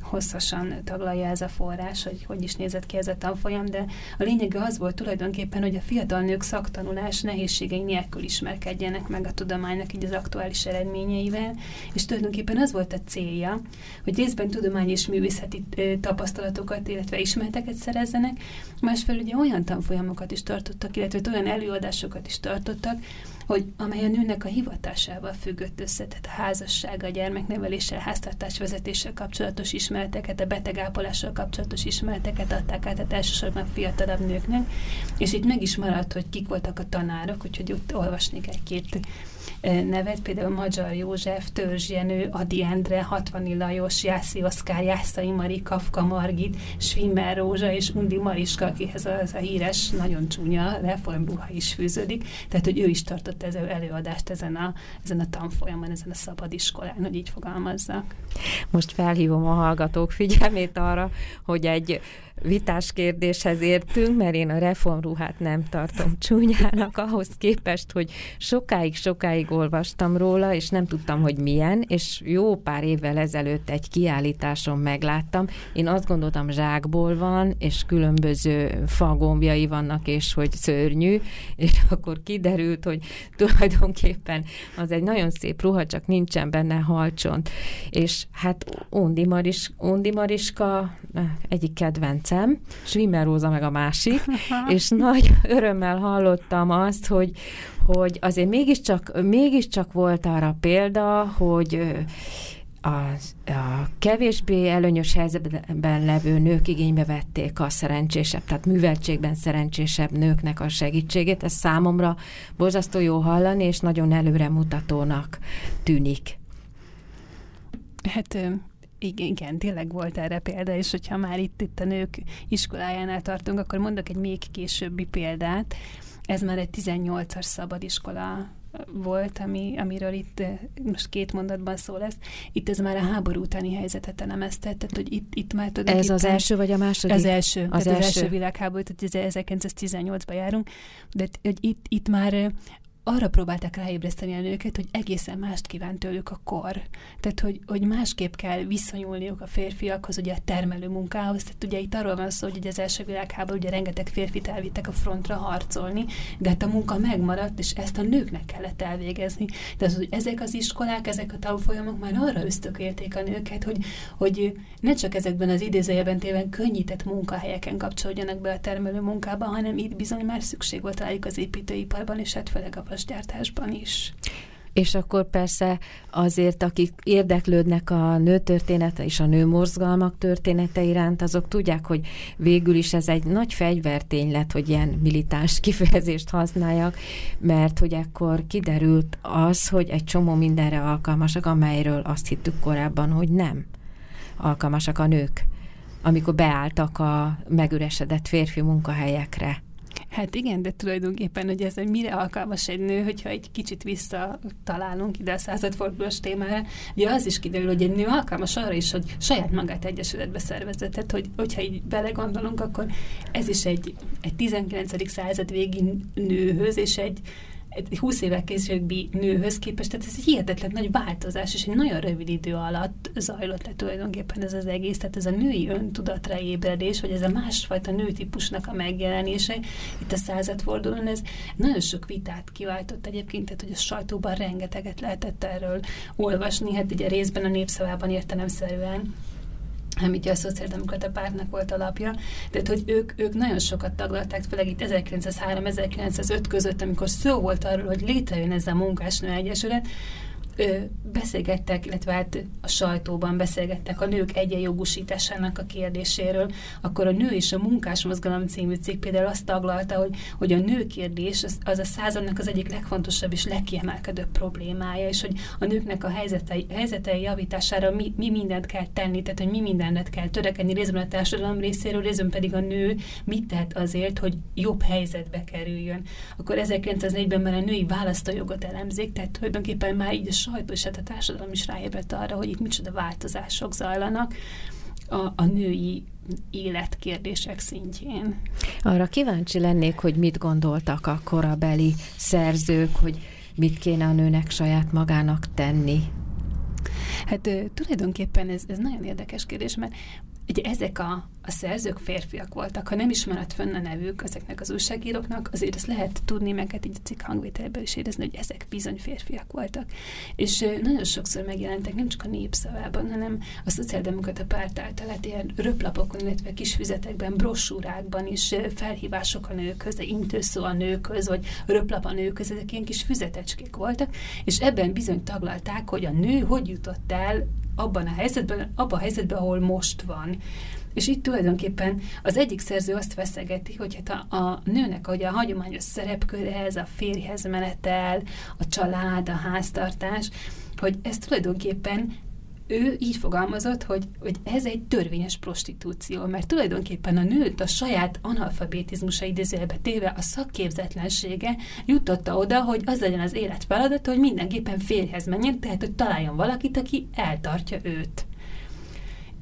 hosszasan taglalja ez a forrás, hogy hogy is nézett ki ez a tanfolyam, de a lényege az volt tulajdonképpen, hogy a fiatal nők szaktanulás nehézségei nélkül ismerkedjenek meg a tudománynak így az aktuális eredményeivel, és tulajdonképpen az volt a célja, hogy részben tudomány és művészeti tapasztalatokat, illetve ismereteket szerezzenek, másfelől ugye olyan tanfolyamokat is tartottak, illetve olyan előadásokat is tartottak, hogy amely a nőnek a hivatásával függött össze, tehát a házassága, a gyermekneveléssel, háztartásvezetéssel kapcsolatos ismereteket, a betegápolással kapcsolatos ismereteket adták át, tehát elsősorban fiatalabb nőknek, és itt meg is maradt, hogy kik voltak a tanárok, úgyhogy ott olvasnék egy-két nevet, például Magyar József, Törzs Jenő, Adi Endre, Hatvani Lajos, Jászi Oszkár, Jászai Mari, Kafka Margit, Svimmer Rózsa és Undi Mariska, akihez az a híres, nagyon csúnya reformruha is fűződik, tehát hogy ő is tartott ez előadást ezen a, ezen a tanfolyamon, ezen a szabadiskolán, hogy így fogalmazzak. Most felhívom a hallgatók figyelmét arra, hogy egy vitás kérdéshez értünk, mert én a reformruhát nem tartom csúnyának ahhoz képest, hogy sokáig-sokáig olvastam róla, és nem tudtam, hogy milyen, és jó pár évvel ezelőtt egy kiállításon megláttam. Én azt gondoltam, zsákból van, és különböző fagombjai vannak, és hogy szörnyű, és akkor kiderült, hogy tulajdonképpen az egy nagyon szép ruha, csak nincsen benne halcsont. És hát Undi, Maris, Undi Mariska egyik kedvenc kedvencem, Schwimmer Róza meg a másik, és nagy örömmel hallottam azt, hogy, hogy azért mégiscsak, mégiscsak volt arra példa, hogy a, a kevésbé előnyös helyzetben levő nők igénybe vették a szerencsésebb, tehát műveltségben szerencsésebb nőknek a segítségét. Ez számomra borzasztó jó hallani, és nagyon előremutatónak tűnik. Hát igen, igen, tényleg volt erre példa, és hogyha már itt, itt a nők iskolájánál tartunk, akkor mondok egy még későbbi példát. Ez már egy 18-as szabadiskola volt, ami, amiről itt most két mondatban szó lesz. Itt ez már a háború utáni helyzetet elemezte, tehát hogy itt, itt már Ez az első vagy a második? Az első, az, tehát első. az első világháború, tehát 1918-ban járunk, de hogy itt, itt már arra próbálták ráébreszteni a nőket, hogy egészen mást kíván tőlük a kor. Tehát, hogy, hogy másképp kell viszonyulniuk a férfiakhoz, ugye a termelő munkához. Tehát ugye itt arról van szó, hogy ugye az első világháború ugye rengeteg férfit elvittek a frontra harcolni, de hát a munka megmaradt, és ezt a nőknek kellett elvégezni. Az, hogy ezek az iskolák, ezek a tanfolyamok már arra ösztökélték a nőket, hogy, hogy ne csak ezekben az idézőjelben téven könnyített munkahelyeken kapcsolódjanak be a termelő munkába, hanem itt bizony már szükség volt rájuk az építőiparban, és hát főleg a vasgyártásban is. És akkor persze azért, akik érdeklődnek a nőtörténete és a nőmorzgalmak története iránt, azok tudják, hogy végül is ez egy nagy fegyvertény lett, hogy ilyen militáns kifejezést használjak, mert hogy akkor kiderült az, hogy egy csomó mindenre alkalmasak, amelyről azt hittük korábban, hogy nem alkalmasak a nők, amikor beálltak a megüresedett férfi munkahelyekre. Hát igen, de tulajdonképpen, hogy ez mire alkalmas egy nő, hogyha egy kicsit visszatalálunk ide a századfordulós témára, ugye az is kiderül, hogy egy nő alkalmas arra is, hogy saját magát egyesületbe szervezze. Tehát, hogy, hogyha így belegondolunk, akkor ez is egy, egy 19. század végi nőhöz, és egy 20 évek későbbi nőhöz képest, tehát ez egy hihetetlen nagy változás, és egy nagyon rövid idő alatt zajlott le tulajdonképpen ez az egész, tehát ez a női öntudatra ébredés, vagy ez a másfajta nőtípusnak a megjelenése, itt a századfordulón, ez nagyon sok vitát kiváltott egyébként, tehát hogy a sajtóban rengeteget lehetett erről olvasni, hát ugye részben a népszavában értelemszerűen, ami ugye a Szociáldemokrata Pártnak volt alapja, tehát hogy ők, ők nagyon sokat taglalták, főleg itt 1903-1905 között, amikor szó volt arról, hogy létrejön ez a munkásnő egyesület, ö, beszélgettek, illetve hát a sajtóban beszélgettek a nők egyenjogosításának a kérdéséről, akkor a Nő és a Munkás Mozgalom című cikk például azt taglalta, hogy, hogy a nő kérdés az, az a századnak az egyik legfontosabb és legkiemelkedőbb problémája, és hogy a nőknek a helyzetei, helyzetei javítására mi, mi mindent kell tenni, tehát hogy mi mindent kell törekedni részben a társadalom részéről, részben pedig a nő mit tehet azért, hogy jobb helyzetbe kerüljön. Akkor 1904-ben már a női választójogot elemzik, tehát tulajdonképpen már így a sajtó és hát a társadalom is ráébredt arra, hogy itt micsoda változások zajlanak a, a női életkérdések szintjén. Arra kíváncsi lennék, hogy mit gondoltak a korabeli szerzők, hogy mit kéne a nőnek saját magának tenni. Hát tulajdonképpen ez, ez nagyon érdekes kérdés, mert ugye ezek a, a szerzők férfiak voltak. Ha nem ismert fönn a nevük ezeknek az újságíróknak, azért ezt lehet tudni, meg hát így a cikk hangvételből is érezni, hogy ezek bizony férfiak voltak. És nagyon sokszor megjelentek nem csak a népszavában, hanem a szociáldemokrata párt által hát ilyen röplapokon, illetve kis füzetekben, brossúrákban is felhívások a nőkhöz, de intőszó a nőkhöz, vagy röplap a nőkhöz, ezek ilyen kis füzetecskék voltak, és ebben bizony taglalták, hogy a nő hogy jutott el abban a helyzetben, abban a helyzetben, ahol most van. És itt tulajdonképpen az egyik szerző azt veszegeti, hogy hát a, a nőnek hogy a hagyományos szerepkörehez, a férjhez menetel, a család, a háztartás, hogy ez tulajdonképpen ő így fogalmazott, hogy, hogy ez egy törvényes prostitúció, mert tulajdonképpen a nőt a saját analfabetizmusa idézőjelbe téve a szakképzetlensége jutotta oda, hogy az legyen az élet feladata, hogy mindenképpen férjhez menjen, tehát hogy találjon valakit, aki eltartja őt.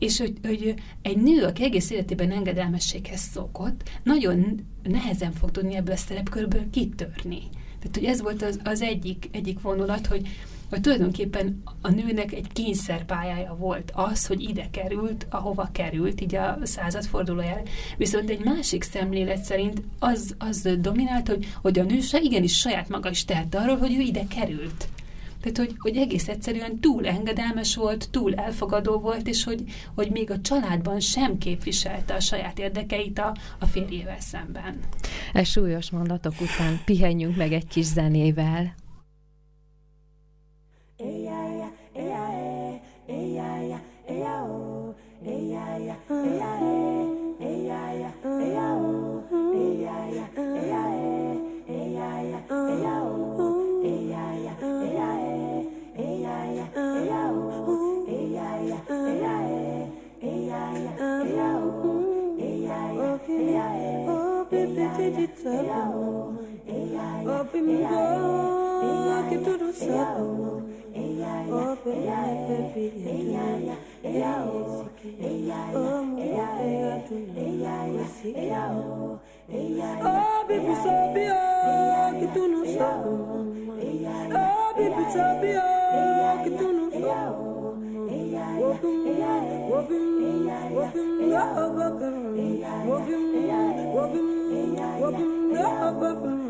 És hogy, hogy egy nő, aki egész életében engedelmességhez szokott, nagyon nehezen fog tudni ebből a szerepkörből kitörni. Tehát, hogy ez volt az, az egyik, egyik vonulat, hogy, hogy tulajdonképpen a nőnek egy kényszerpályája volt az, hogy ide került, ahova került, így a századfordulójára. Viszont egy másik szemlélet szerint az, az dominált, hogy, hogy a nő se igenis saját maga is tehet arról, hogy ő ide került. Tehát, hogy, hogy egész egyszerűen túl engedelmes volt, túl elfogadó volt, és hogy, hogy még a családban sem képviselte a saját érdekeit a, a férjével szemben. E súlyos mondatok után pihenjünk meg egy kis zenével. Open me up, get to do something. Open me up, baby, and do it. Oh, move, I do not Oh, baby, so be oh, get to know something. Oh, baby, so be oh, get to know something. Open me up, open me up, open me up, open me up, open me up, open me up, open me up.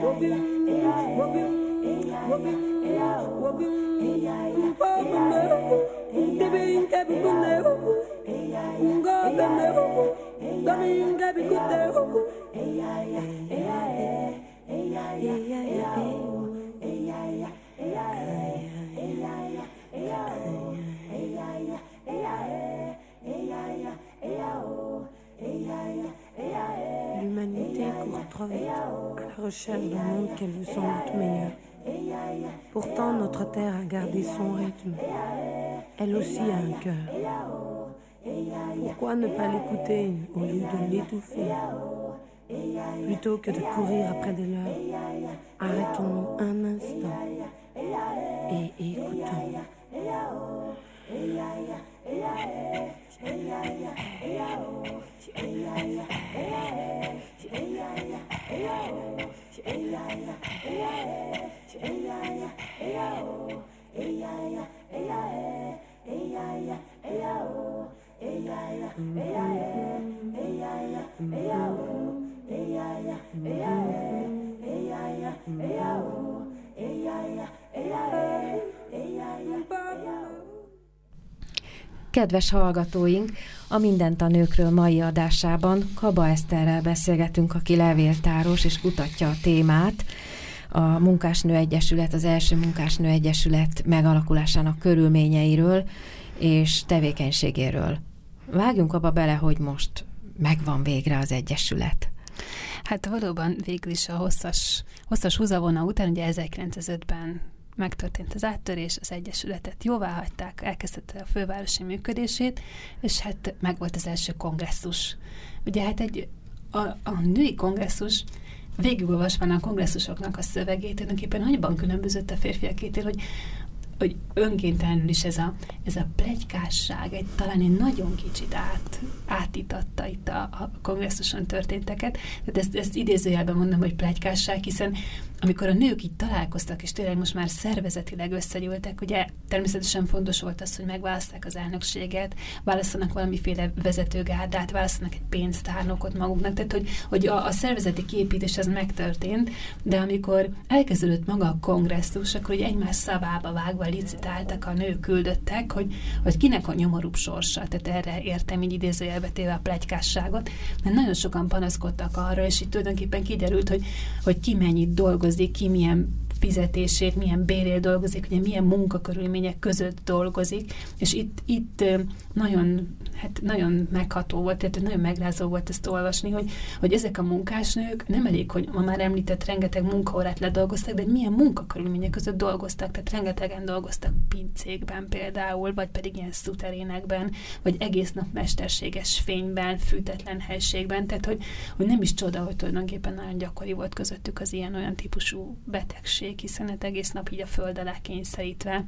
Hey, yeah, yeah. L'humanité court trop vite à la recherche d'un monde qu'elle veut sans doute meilleur. Pourtant, notre terre a gardé son rythme. Elle aussi a un cœur. Pourquoi ne pas l'écouter au lieu de l'étouffer? Plutôt que de courir après des leurs, arrêtons un instant et écoutons. Bye. Kedves hallgatóink, a Mindent a nőkről mai adásában Kaba Eszterrel beszélgetünk, aki levéltáros és kutatja a témát. A Munkásnő Egyesület, az első Munkásnő Egyesület megalakulásának körülményeiről és tevékenységéről. Vágjunk abba bele, hogy most megvan végre az Egyesület. Hát valóban végül is a hosszas, hosszas húzavona után, ugye 1905-ben megtörtént az áttörés, az Egyesületet jóvá hagyták, elkezdette a fővárosi működését, és hát meg volt az első kongresszus. Ugye hát egy, a, a női kongresszus végigolvasva a kongresszusoknak a szövegét, tulajdonképpen annyiban különbözött a férfiakétől, hogy hogy önkéntelenül is ez a, ez a plegykásság egy talán egy nagyon kicsit át, átitatta itt a, a kongresszuson történteket. Tehát ezt, ezt idézőjelben mondom, hogy plegykásság, hiszen amikor a nők így találkoztak, és tényleg most már szervezetileg összegyűltek, ugye természetesen fontos volt az, hogy megválaszták az elnökséget, választanak valamiféle vezetőgárdát, választanak egy pénztárnokot maguknak, tehát hogy, hogy a, a szervezeti képítés ez megtörtént, de amikor elkezdődött maga a kongresszus, akkor ugye egymás szavába vágva licitáltak a nők küldöttek, hogy, hogy kinek a nyomorúbb sorsa, tehát erre értem így idézőjelbe téve a plegykásságot, mert nagyon sokan panaszkodtak arra, és itt tulajdonképpen kiderült, hogy, hogy ki mennyit dolgozik, ki milyen fizetését, milyen bérért dolgozik, ugye milyen munkakörülmények között dolgozik, és itt, itt nagyon, hát nagyon megható volt, tehát nagyon megrázó volt ezt olvasni, hogy, hogy ezek a munkásnők nem elég, hogy ma már említett rengeteg munkaórát ledolgoztak, de milyen munkakörülmények között dolgoztak, tehát rengetegen dolgoztak pincékben például, vagy pedig ilyen szuterénekben, vagy egész nap mesterséges fényben, fűtetlen helységben, tehát hogy, hogy nem is csoda, hogy tulajdonképpen nagyon gyakori volt közöttük az ilyen-olyan típusú betegség, hiszen hát egész nap így a föld alá kényszerítve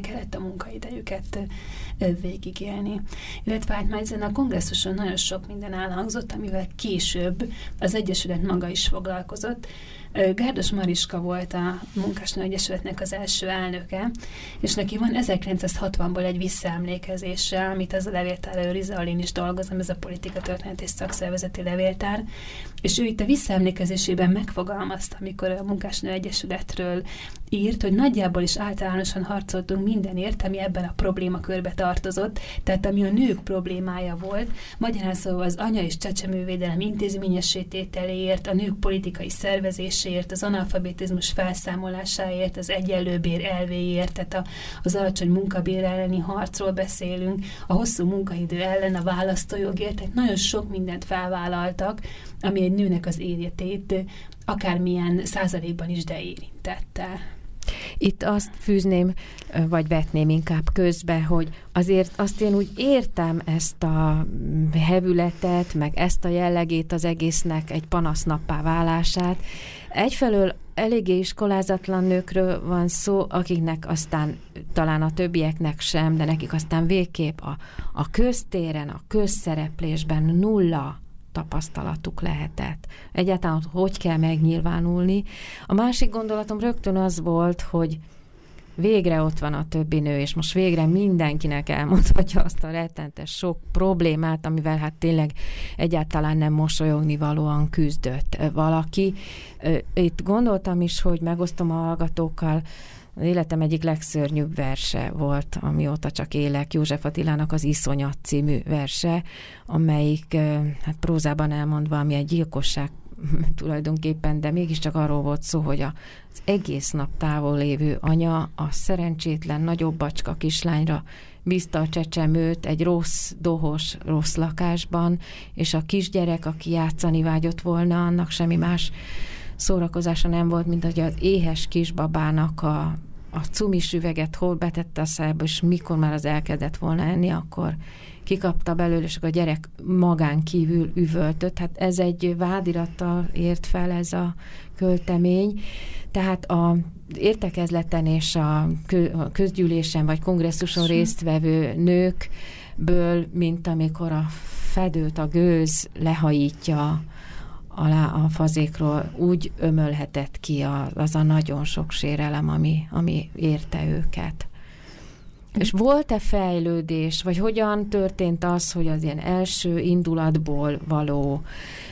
kellett a munkaidejüket végigélni. Illetve hát már ezen a kongresszuson nagyon sok minden elhangzott, amivel később az Egyesület maga is foglalkozott. Gárdos Mariska volt a Munkásnő Egyesületnek az első elnöke, és neki van 1960-ból egy visszaemlékezése, amit az a levéltár őrize, ahol én is dolgozom, ez a politika történet és szakszervezeti levéltár, és ő itt a visszaemlékezésében megfogalmazta, amikor a Munkásnő Egyesületről írt, hogy nagyjából is általánosan harcoltunk mindenért, ami ebben a problémakörbe tartozott, tehát ami a nők problémája volt, magyarán szóval az anya és csecsemővédelem intézményesítételéért, a nők politikai szervezés megszüntetéséért, az analfabetizmus felszámolásáért, az egyenlő bér elvéért, tehát a, az alacsony munkabér elleni harcról beszélünk, a hosszú munkaidő ellen, a választójogért, tehát nagyon sok mindent felvállaltak, ami egy nőnek az életét akármilyen százalékban is de érintette. Itt azt fűzném, vagy vetném inkább közbe, hogy azért azt én úgy értem ezt a hevületet, meg ezt a jellegét az egésznek egy panasznappá válását. Egyfelől eléggé iskolázatlan nőkről van szó, akiknek aztán talán a többieknek sem, de nekik aztán végképp a, a köztéren, a közszereplésben nulla tapasztalatuk lehetett. Egyáltalán hogy kell megnyilvánulni. A másik gondolatom rögtön az volt, hogy végre ott van a többi nő, és most végre mindenkinek elmondhatja azt a rettentes sok problémát, amivel hát tényleg egyáltalán nem mosolyogni valóan küzdött valaki. Itt gondoltam is, hogy megosztom a hallgatókkal, az életem egyik legszörnyűbb verse volt, amióta csak élek, József Attilának az Iszonyat című verse, amelyik, hát prózában elmondva, ami egy gyilkosság tulajdonképpen, de mégiscsak arról volt szó, hogy az egész nap távol lévő anya a szerencsétlen nagyobb bacska kislányra bízta a csecsemőt egy rossz, dohos, rossz lakásban, és a kisgyerek, aki játszani vágyott volna, annak semmi más szórakozása nem volt, mint hogy az éhes kisbabának a, a cumis üveget hol betette a szájába, és mikor már az elkezdett volna enni, akkor kikapta belőle, és akkor a gyerek magán kívül üvöltött. Hát ez egy vádirattal ért fel ez a költemény. Tehát a értekezleten és a közgyűlésen vagy kongresszuson résztvevő nőkből, mint amikor a fedőt, a gőz lehajítja alá a fazékról úgy ömölhetett ki az a nagyon sok sérelem, ami, ami érte őket. És volt-e fejlődés, vagy hogyan történt az, hogy az ilyen első indulatból való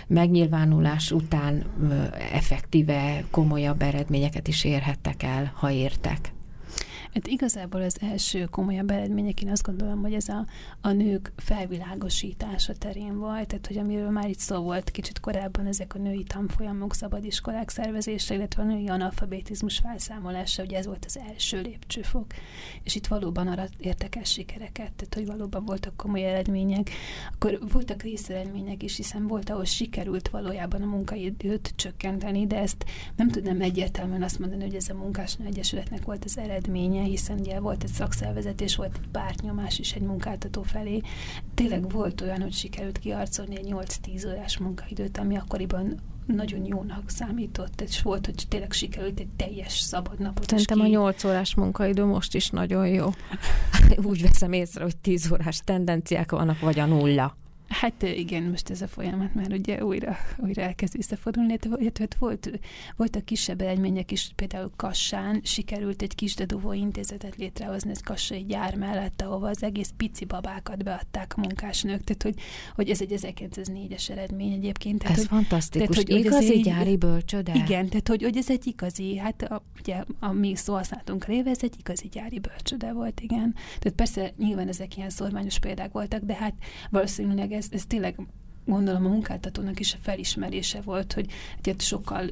megnyilvánulás után effektíve komolyabb eredményeket is érhettek el, ha értek? Hát igazából az első komolyabb eredmények, én azt gondolom, hogy ez a, a nők felvilágosítása terén volt, tehát hogy amiről már itt szó volt kicsit korábban, ezek a női tanfolyamok, szabadiskolák szervezése, illetve a női analfabetizmus felszámolása, ugye ez volt az első lépcsőfok. És itt valóban arra értek el sikereket, tehát hogy valóban voltak komoly eredmények. Akkor voltak részeredmények is, hiszen volt, ahol sikerült valójában a munkaidőt csökkenteni, de ezt nem tudnám egyértelműen azt mondani, hogy ez a munkásnő egyesületnek volt az eredménye, eredménye, hiszen ugye volt egy szakszervezet, és volt egy pártnyomás is egy munkáltató felé. Tényleg volt olyan, hogy sikerült kiarcolni egy 8-10 órás munkaidőt, ami akkoriban nagyon jónak számított, és volt, hogy tényleg sikerült egy teljes szabad napot. Szerintem ki... a 8 órás munkaidő most is nagyon jó. Úgy veszem észre, hogy 10 órás tendenciák vannak, vagy a nulla. Hát igen, most ez a folyamat már ugye újra, újra elkezd visszafordulni, illetve volt, voltak kisebb eredmények is, például Kassán sikerült egy kis deduvó intézetet létrehozni egy kassai gyár mellett, ahova az egész pici babákat beadták a munkásnők, tehát hogy, hogy ez egy 1904-es eredmény egyébként. Tehát, ez hogy, fantasztikus, tehát, hogy, igazi egy, gyári bölcsöde. Igen, tehát hogy, hogy ez egy igazi, hát a, ugye a mi szó használtunk réve, ez egy igazi gyári bölcsöde volt, igen. Tehát persze nyilván ezek ilyen szorványos példák voltak, de hát valószínűleg ez, ez tényleg gondolom a munkáltatónak is a felismerése volt, hogy hát sokkal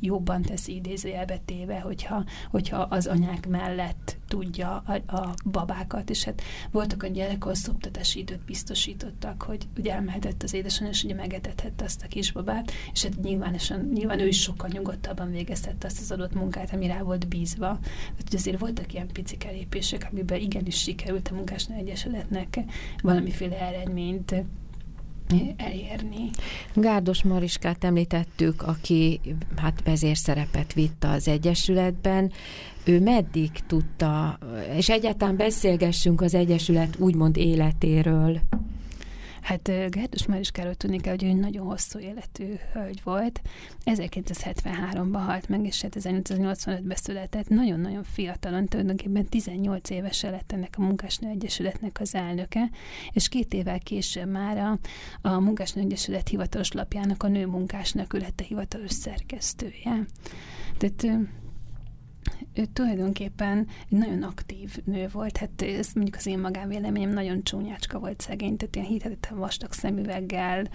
jobban teszi idézőjelbe téve, hogyha, hogyha az anyák mellett tudja a, a babákat, és hát voltak a gyerek, ahol szoptatási időt biztosítottak, hogy ugye elmehetett az édesanyja, és ugye megetethette azt a kisbabát, és hát nyilvánosan, nyilván ő is sokkal nyugodtabban végezhette azt az adott munkát, ami rá volt bízva. Tehát azért voltak ilyen pici lépések, amiben igenis sikerült a munkásnál egyesületnek valamiféle eredményt elérni. Gárdos Mariskát említettük, aki hát vezérszerepet vitt az Egyesületben. Ő meddig tudta, és egyáltalán beszélgessünk az Egyesület úgymond életéről. Hát Gerdos Mariskáról tudni kell, hogy ő nagyon hosszú életű hölgy volt. 1973-ban halt meg, és 1985-ben hát született. Nagyon-nagyon fiatalon, tulajdonképpen 18 évesen lett ennek a Munkásnő Egyesületnek az elnöke, és két évvel később már a, a Munkásnő Egyesület hivatalos lapjának a nő munkásnak ő lett a hivatalos szerkesztője. Tehát ő tulajdonképpen egy nagyon aktív nő volt, hát ez mondjuk az én magánvéleményem nagyon csúnyácska volt szegény, tehát ilyen hihetetlen vastag szemüveggel,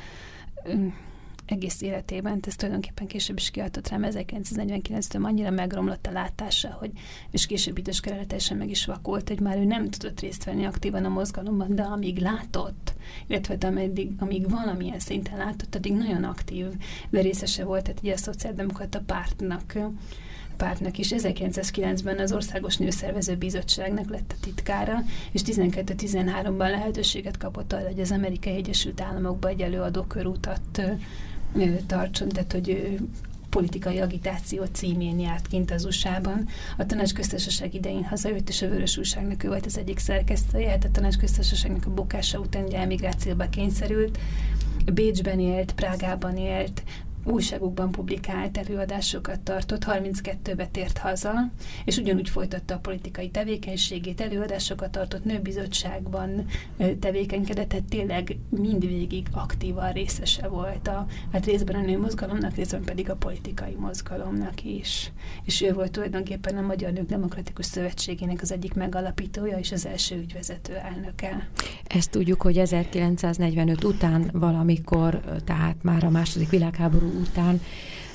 egész életében, ez tulajdonképpen később is kiadott rám 1949-től annyira megromlott a látása, hogy, és később időskörre teljesen meg is vakult, hogy már ő nem tudott részt venni aktívan a mozgalomban, de amíg látott, illetve amíg, amíg valamilyen szinten látott, addig nagyon aktív de részese volt, tehát ugye a Szociáldemokrata pártnak pártnak is. 1909-ben az Országos Nőszervező Bizottságnak lett a titkára, és 12-13-ban lehetőséget kapott arra, hogy az Amerikai Egyesült Államokba egy előadókörútat tartson, tehát hogy politikai agitáció címén járt kint az USA-ban. A tanácsköztársaság idején hazajött, és a Vörös Újságnak ő volt az egyik szerkesztője, hát a tanácsköztársaságnak a bukása után ugye emigrációba kényszerült, Bécsben élt, Prágában élt, újságokban publikált előadásokat tartott, 32-be tért haza, és ugyanúgy folytatta a politikai tevékenységét, előadásokat tartott, nőbizottságban tevékenykedett, tehát tényleg mindvégig aktívan részese volt a, hát részben a nőmozgalomnak, részben pedig a politikai mozgalomnak is. És ő volt tulajdonképpen a Magyar Nők Demokratikus Szövetségének az egyik megalapítója és az első ügyvezető elnöke. Ezt tudjuk, hogy 1945 után valamikor, tehát már a második világháború után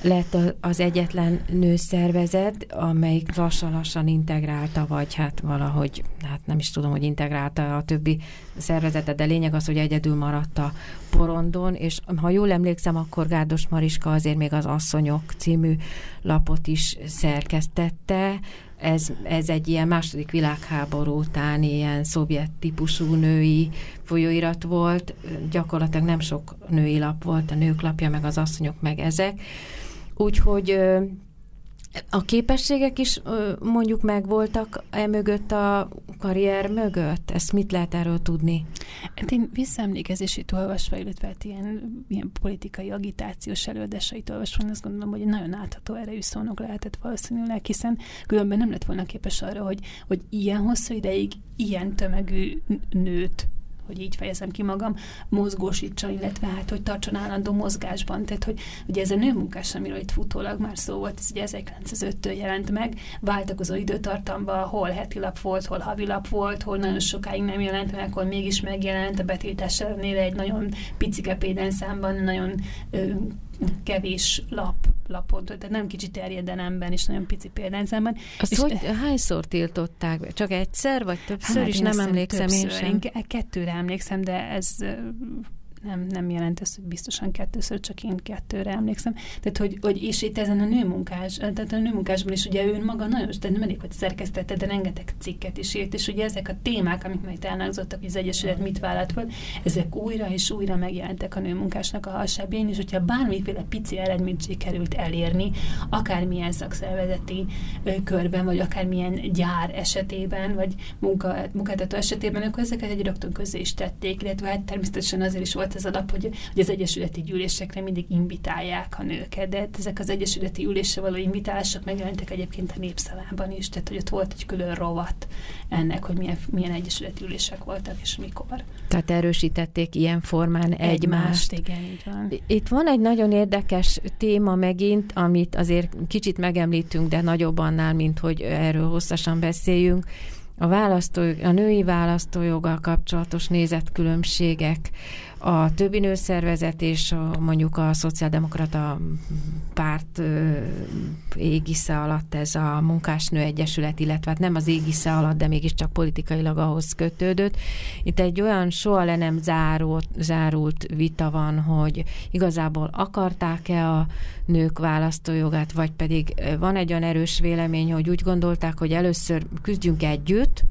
lett az egyetlen nőszervezet, amelyik lassan-lassan integrálta, vagy hát valahogy, hát nem is tudom, hogy integrálta a többi szervezetet, de lényeg az, hogy egyedül maradt a porondon, és ha jól emlékszem, akkor Gárdos Mariska azért még az Asszonyok című lapot is szerkesztette, ez, ez egy ilyen második világháború után ilyen szovjet típusú női folyóirat volt, gyakorlatilag nem sok női lap volt, a nők lapja, meg az asszonyok, meg ezek. Úgyhogy a képességek is mondjuk megvoltak e mögött a karrier mögött? Ezt mit lehet erről tudni? Hát én visszaemlékezését olvasva, illetve hát ilyen, ilyen politikai agitációs előadásait olvasva, azt gondolom, hogy nagyon átható erejű szónok lehetett valószínűleg, hiszen különben nem lett volna képes arra, hogy, hogy ilyen hosszú ideig ilyen tömegű nőt hogy így fejezem ki magam, mozgósítson, illetve hát, hogy tartson állandó mozgásban. Tehát, hogy ugye ez a nőmunkás, amiről itt futólag már szó volt, ez ugye 1905-től jelent meg, váltakozó időtartamban, hol heti lap volt, hol havi lap volt, hol nagyon sokáig nem jelent meg, hol mégis megjelent a betiltás ellenére egy nagyon picike példányszámban, nagyon ö, kevés lap, lapot, tehát nem kicsi terjedelemben és nagyon pici példányszámban. Azt és hogy hányszor tiltották? Csak egyszer, vagy többször hát, is? Nem emlékszem többször. én sem. Én kettőre emlékszem, de ez nem, nem jelent ez, hogy biztosan kettőször, csak én kettőre emlékszem. Tehát, hogy, hogy és itt ezen a nőmunkás, tehát a nőmunkásban is ugye ő maga nagyon, tehát nem elég, hogy szerkesztette, de rengeteg cikket is írt, és ugye ezek a témák, amik majd elhangzottak, hogy az Egyesület mit vállalt fel, ezek újra és újra megjelentek a nőmunkásnak a hasábjén, és hogyha bármiféle pici eredményt sikerült elérni, akármilyen szakszervezeti körben, vagy akármilyen gyár esetében, vagy munka, munkáltató esetében, akkor ezeket egy rögtön közé is tették, illetve hát természetesen azért is volt az alap, hogy, hogy az egyesületi gyűlésekre mindig invitálják a nőket, de ezek az egyesületi ülésre való invitálások megjelentek egyébként a népszavában is, tehát hogy ott volt egy külön rovat ennek, hogy milyen, milyen egyesületi ülések voltak, és mikor. Tehát erősítették ilyen formán egymást. egymást. Igen, így van. Itt van egy nagyon érdekes téma megint, amit azért kicsit megemlítünk, de nagyobb annál, mint hogy erről hosszasan beszéljünk a, választó, a női választójoggal kapcsolatos nézetkülönbségek, a többi nőszervezet és a, mondjuk a szociáldemokrata párt égisze alatt ez a munkásnő egyesület, illetve hát nem az égisze alatt, de mégiscsak politikailag ahhoz kötődött. Itt egy olyan soha le nem zárult, zárult vita van, hogy igazából akarták-e a nők választójogát, vagy pedig van egy olyan erős vélemény, hogy úgy gondolták, hogy először küzdjünk együtt,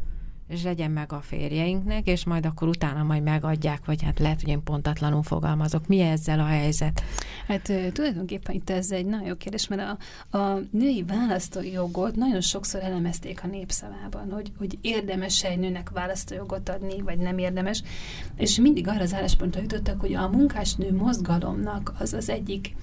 legyen meg a férjeinknek, és majd akkor utána majd megadják, vagy hát lehet, hogy én pontatlanul fogalmazok. Mi ezzel a helyzet? Hát tulajdonképpen itt ez egy nagyon jó kérdés, mert a, a női választójogot nagyon sokszor elemezték a népszavában, hogy, hogy érdemes egy nőnek választójogot adni, vagy nem érdemes, és mindig arra az álláspontra jutottak, hogy a munkásnő mozgalomnak az az egyik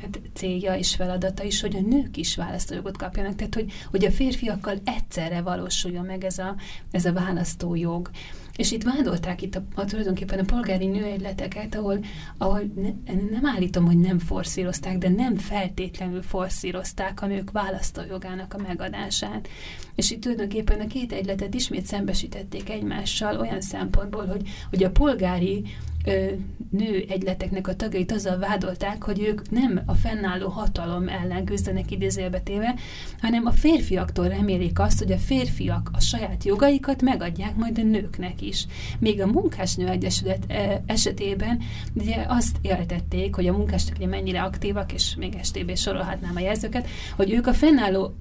hát célja és feladata is, hogy a nők is választójogot kapjanak, tehát hogy, hogy a férfiakkal egyszerre valósuljon meg ez a, ez a választójog. És itt vádolták itt a, a tulajdonképpen a polgári nőegyleteket, ahol, ahol ne, nem állítom, hogy nem forszírozták, de nem feltétlenül forszírozták a nők választójogának a megadását. És itt tulajdonképpen a két egyletet ismét szembesítették egymással olyan szempontból, hogy, hogy a polgári ö, nő egyleteknek a tagjait azzal vádolták, hogy ők nem a fennálló hatalom ellen küzdenek idézélbetéve, hanem a férfiaktól remélik azt, hogy a férfiak a saját jogaikat megadják majd a nőknek is. Még a Munkásnő Egyesület esetében ugye azt éltették, hogy a munkások ugye mennyire aktívak, és még STB sorolhatnám a jelzőket, hogy ők a fennálló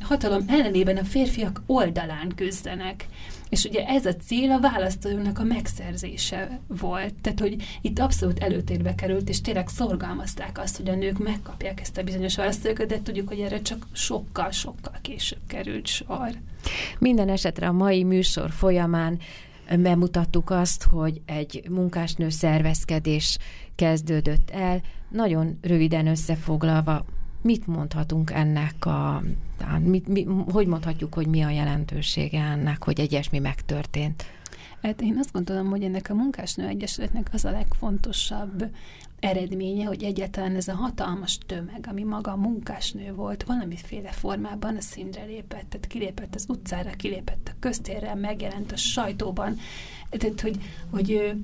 hatalom ellenében a férfiak oldalán küzdenek. És ugye ez a cél a választójunknak a megszerzése volt. Tehát, hogy itt abszolút előtérbe került, és tényleg szorgalmazták azt, hogy a nők megkapják ezt a bizonyos választójukat, de tudjuk, hogy erre csak sokkal-sokkal később került sor. Minden esetre a mai műsor folyamán bemutattuk azt, hogy egy munkásnő szervezkedés kezdődött el. Nagyon röviden összefoglalva, mit mondhatunk ennek a, mit, mi, hogy mondhatjuk, hogy mi a jelentősége ennek, hogy egy ilyesmi megtörtént? Hát én azt gondolom, hogy ennek a munkásnő egyesületnek az a legfontosabb eredménye, hogy egyáltalán ez a hatalmas tömeg, ami maga a munkásnő volt, valamiféle formában a színre lépett, tehát kilépett az utcára, kilépett a köztérre, megjelent a sajtóban, tehát hogy, hogy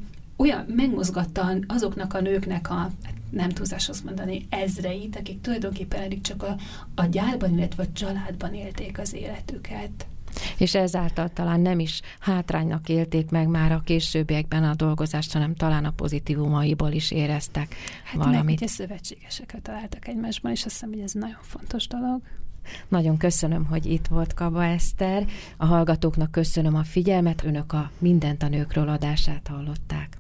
olyan megmozgatta azoknak a nőknek a, hát nem túlzás azt mondani, ezreit, akik tulajdonképpen eddig csak a, a gyárban, illetve a családban élték az életüket. És ezáltal talán nem is hátránynak élték meg már a későbbiekben a dolgozást, hanem talán a pozitívumaiból is éreztek hát valamit. Meg ugye szövetségeseket találtak egymásban, és azt hiszem, hogy ez nagyon fontos dolog. Nagyon köszönöm, hogy itt volt Kaba Eszter. A hallgatóknak köszönöm a figyelmet, önök a Mindent a nőkről adását hallották.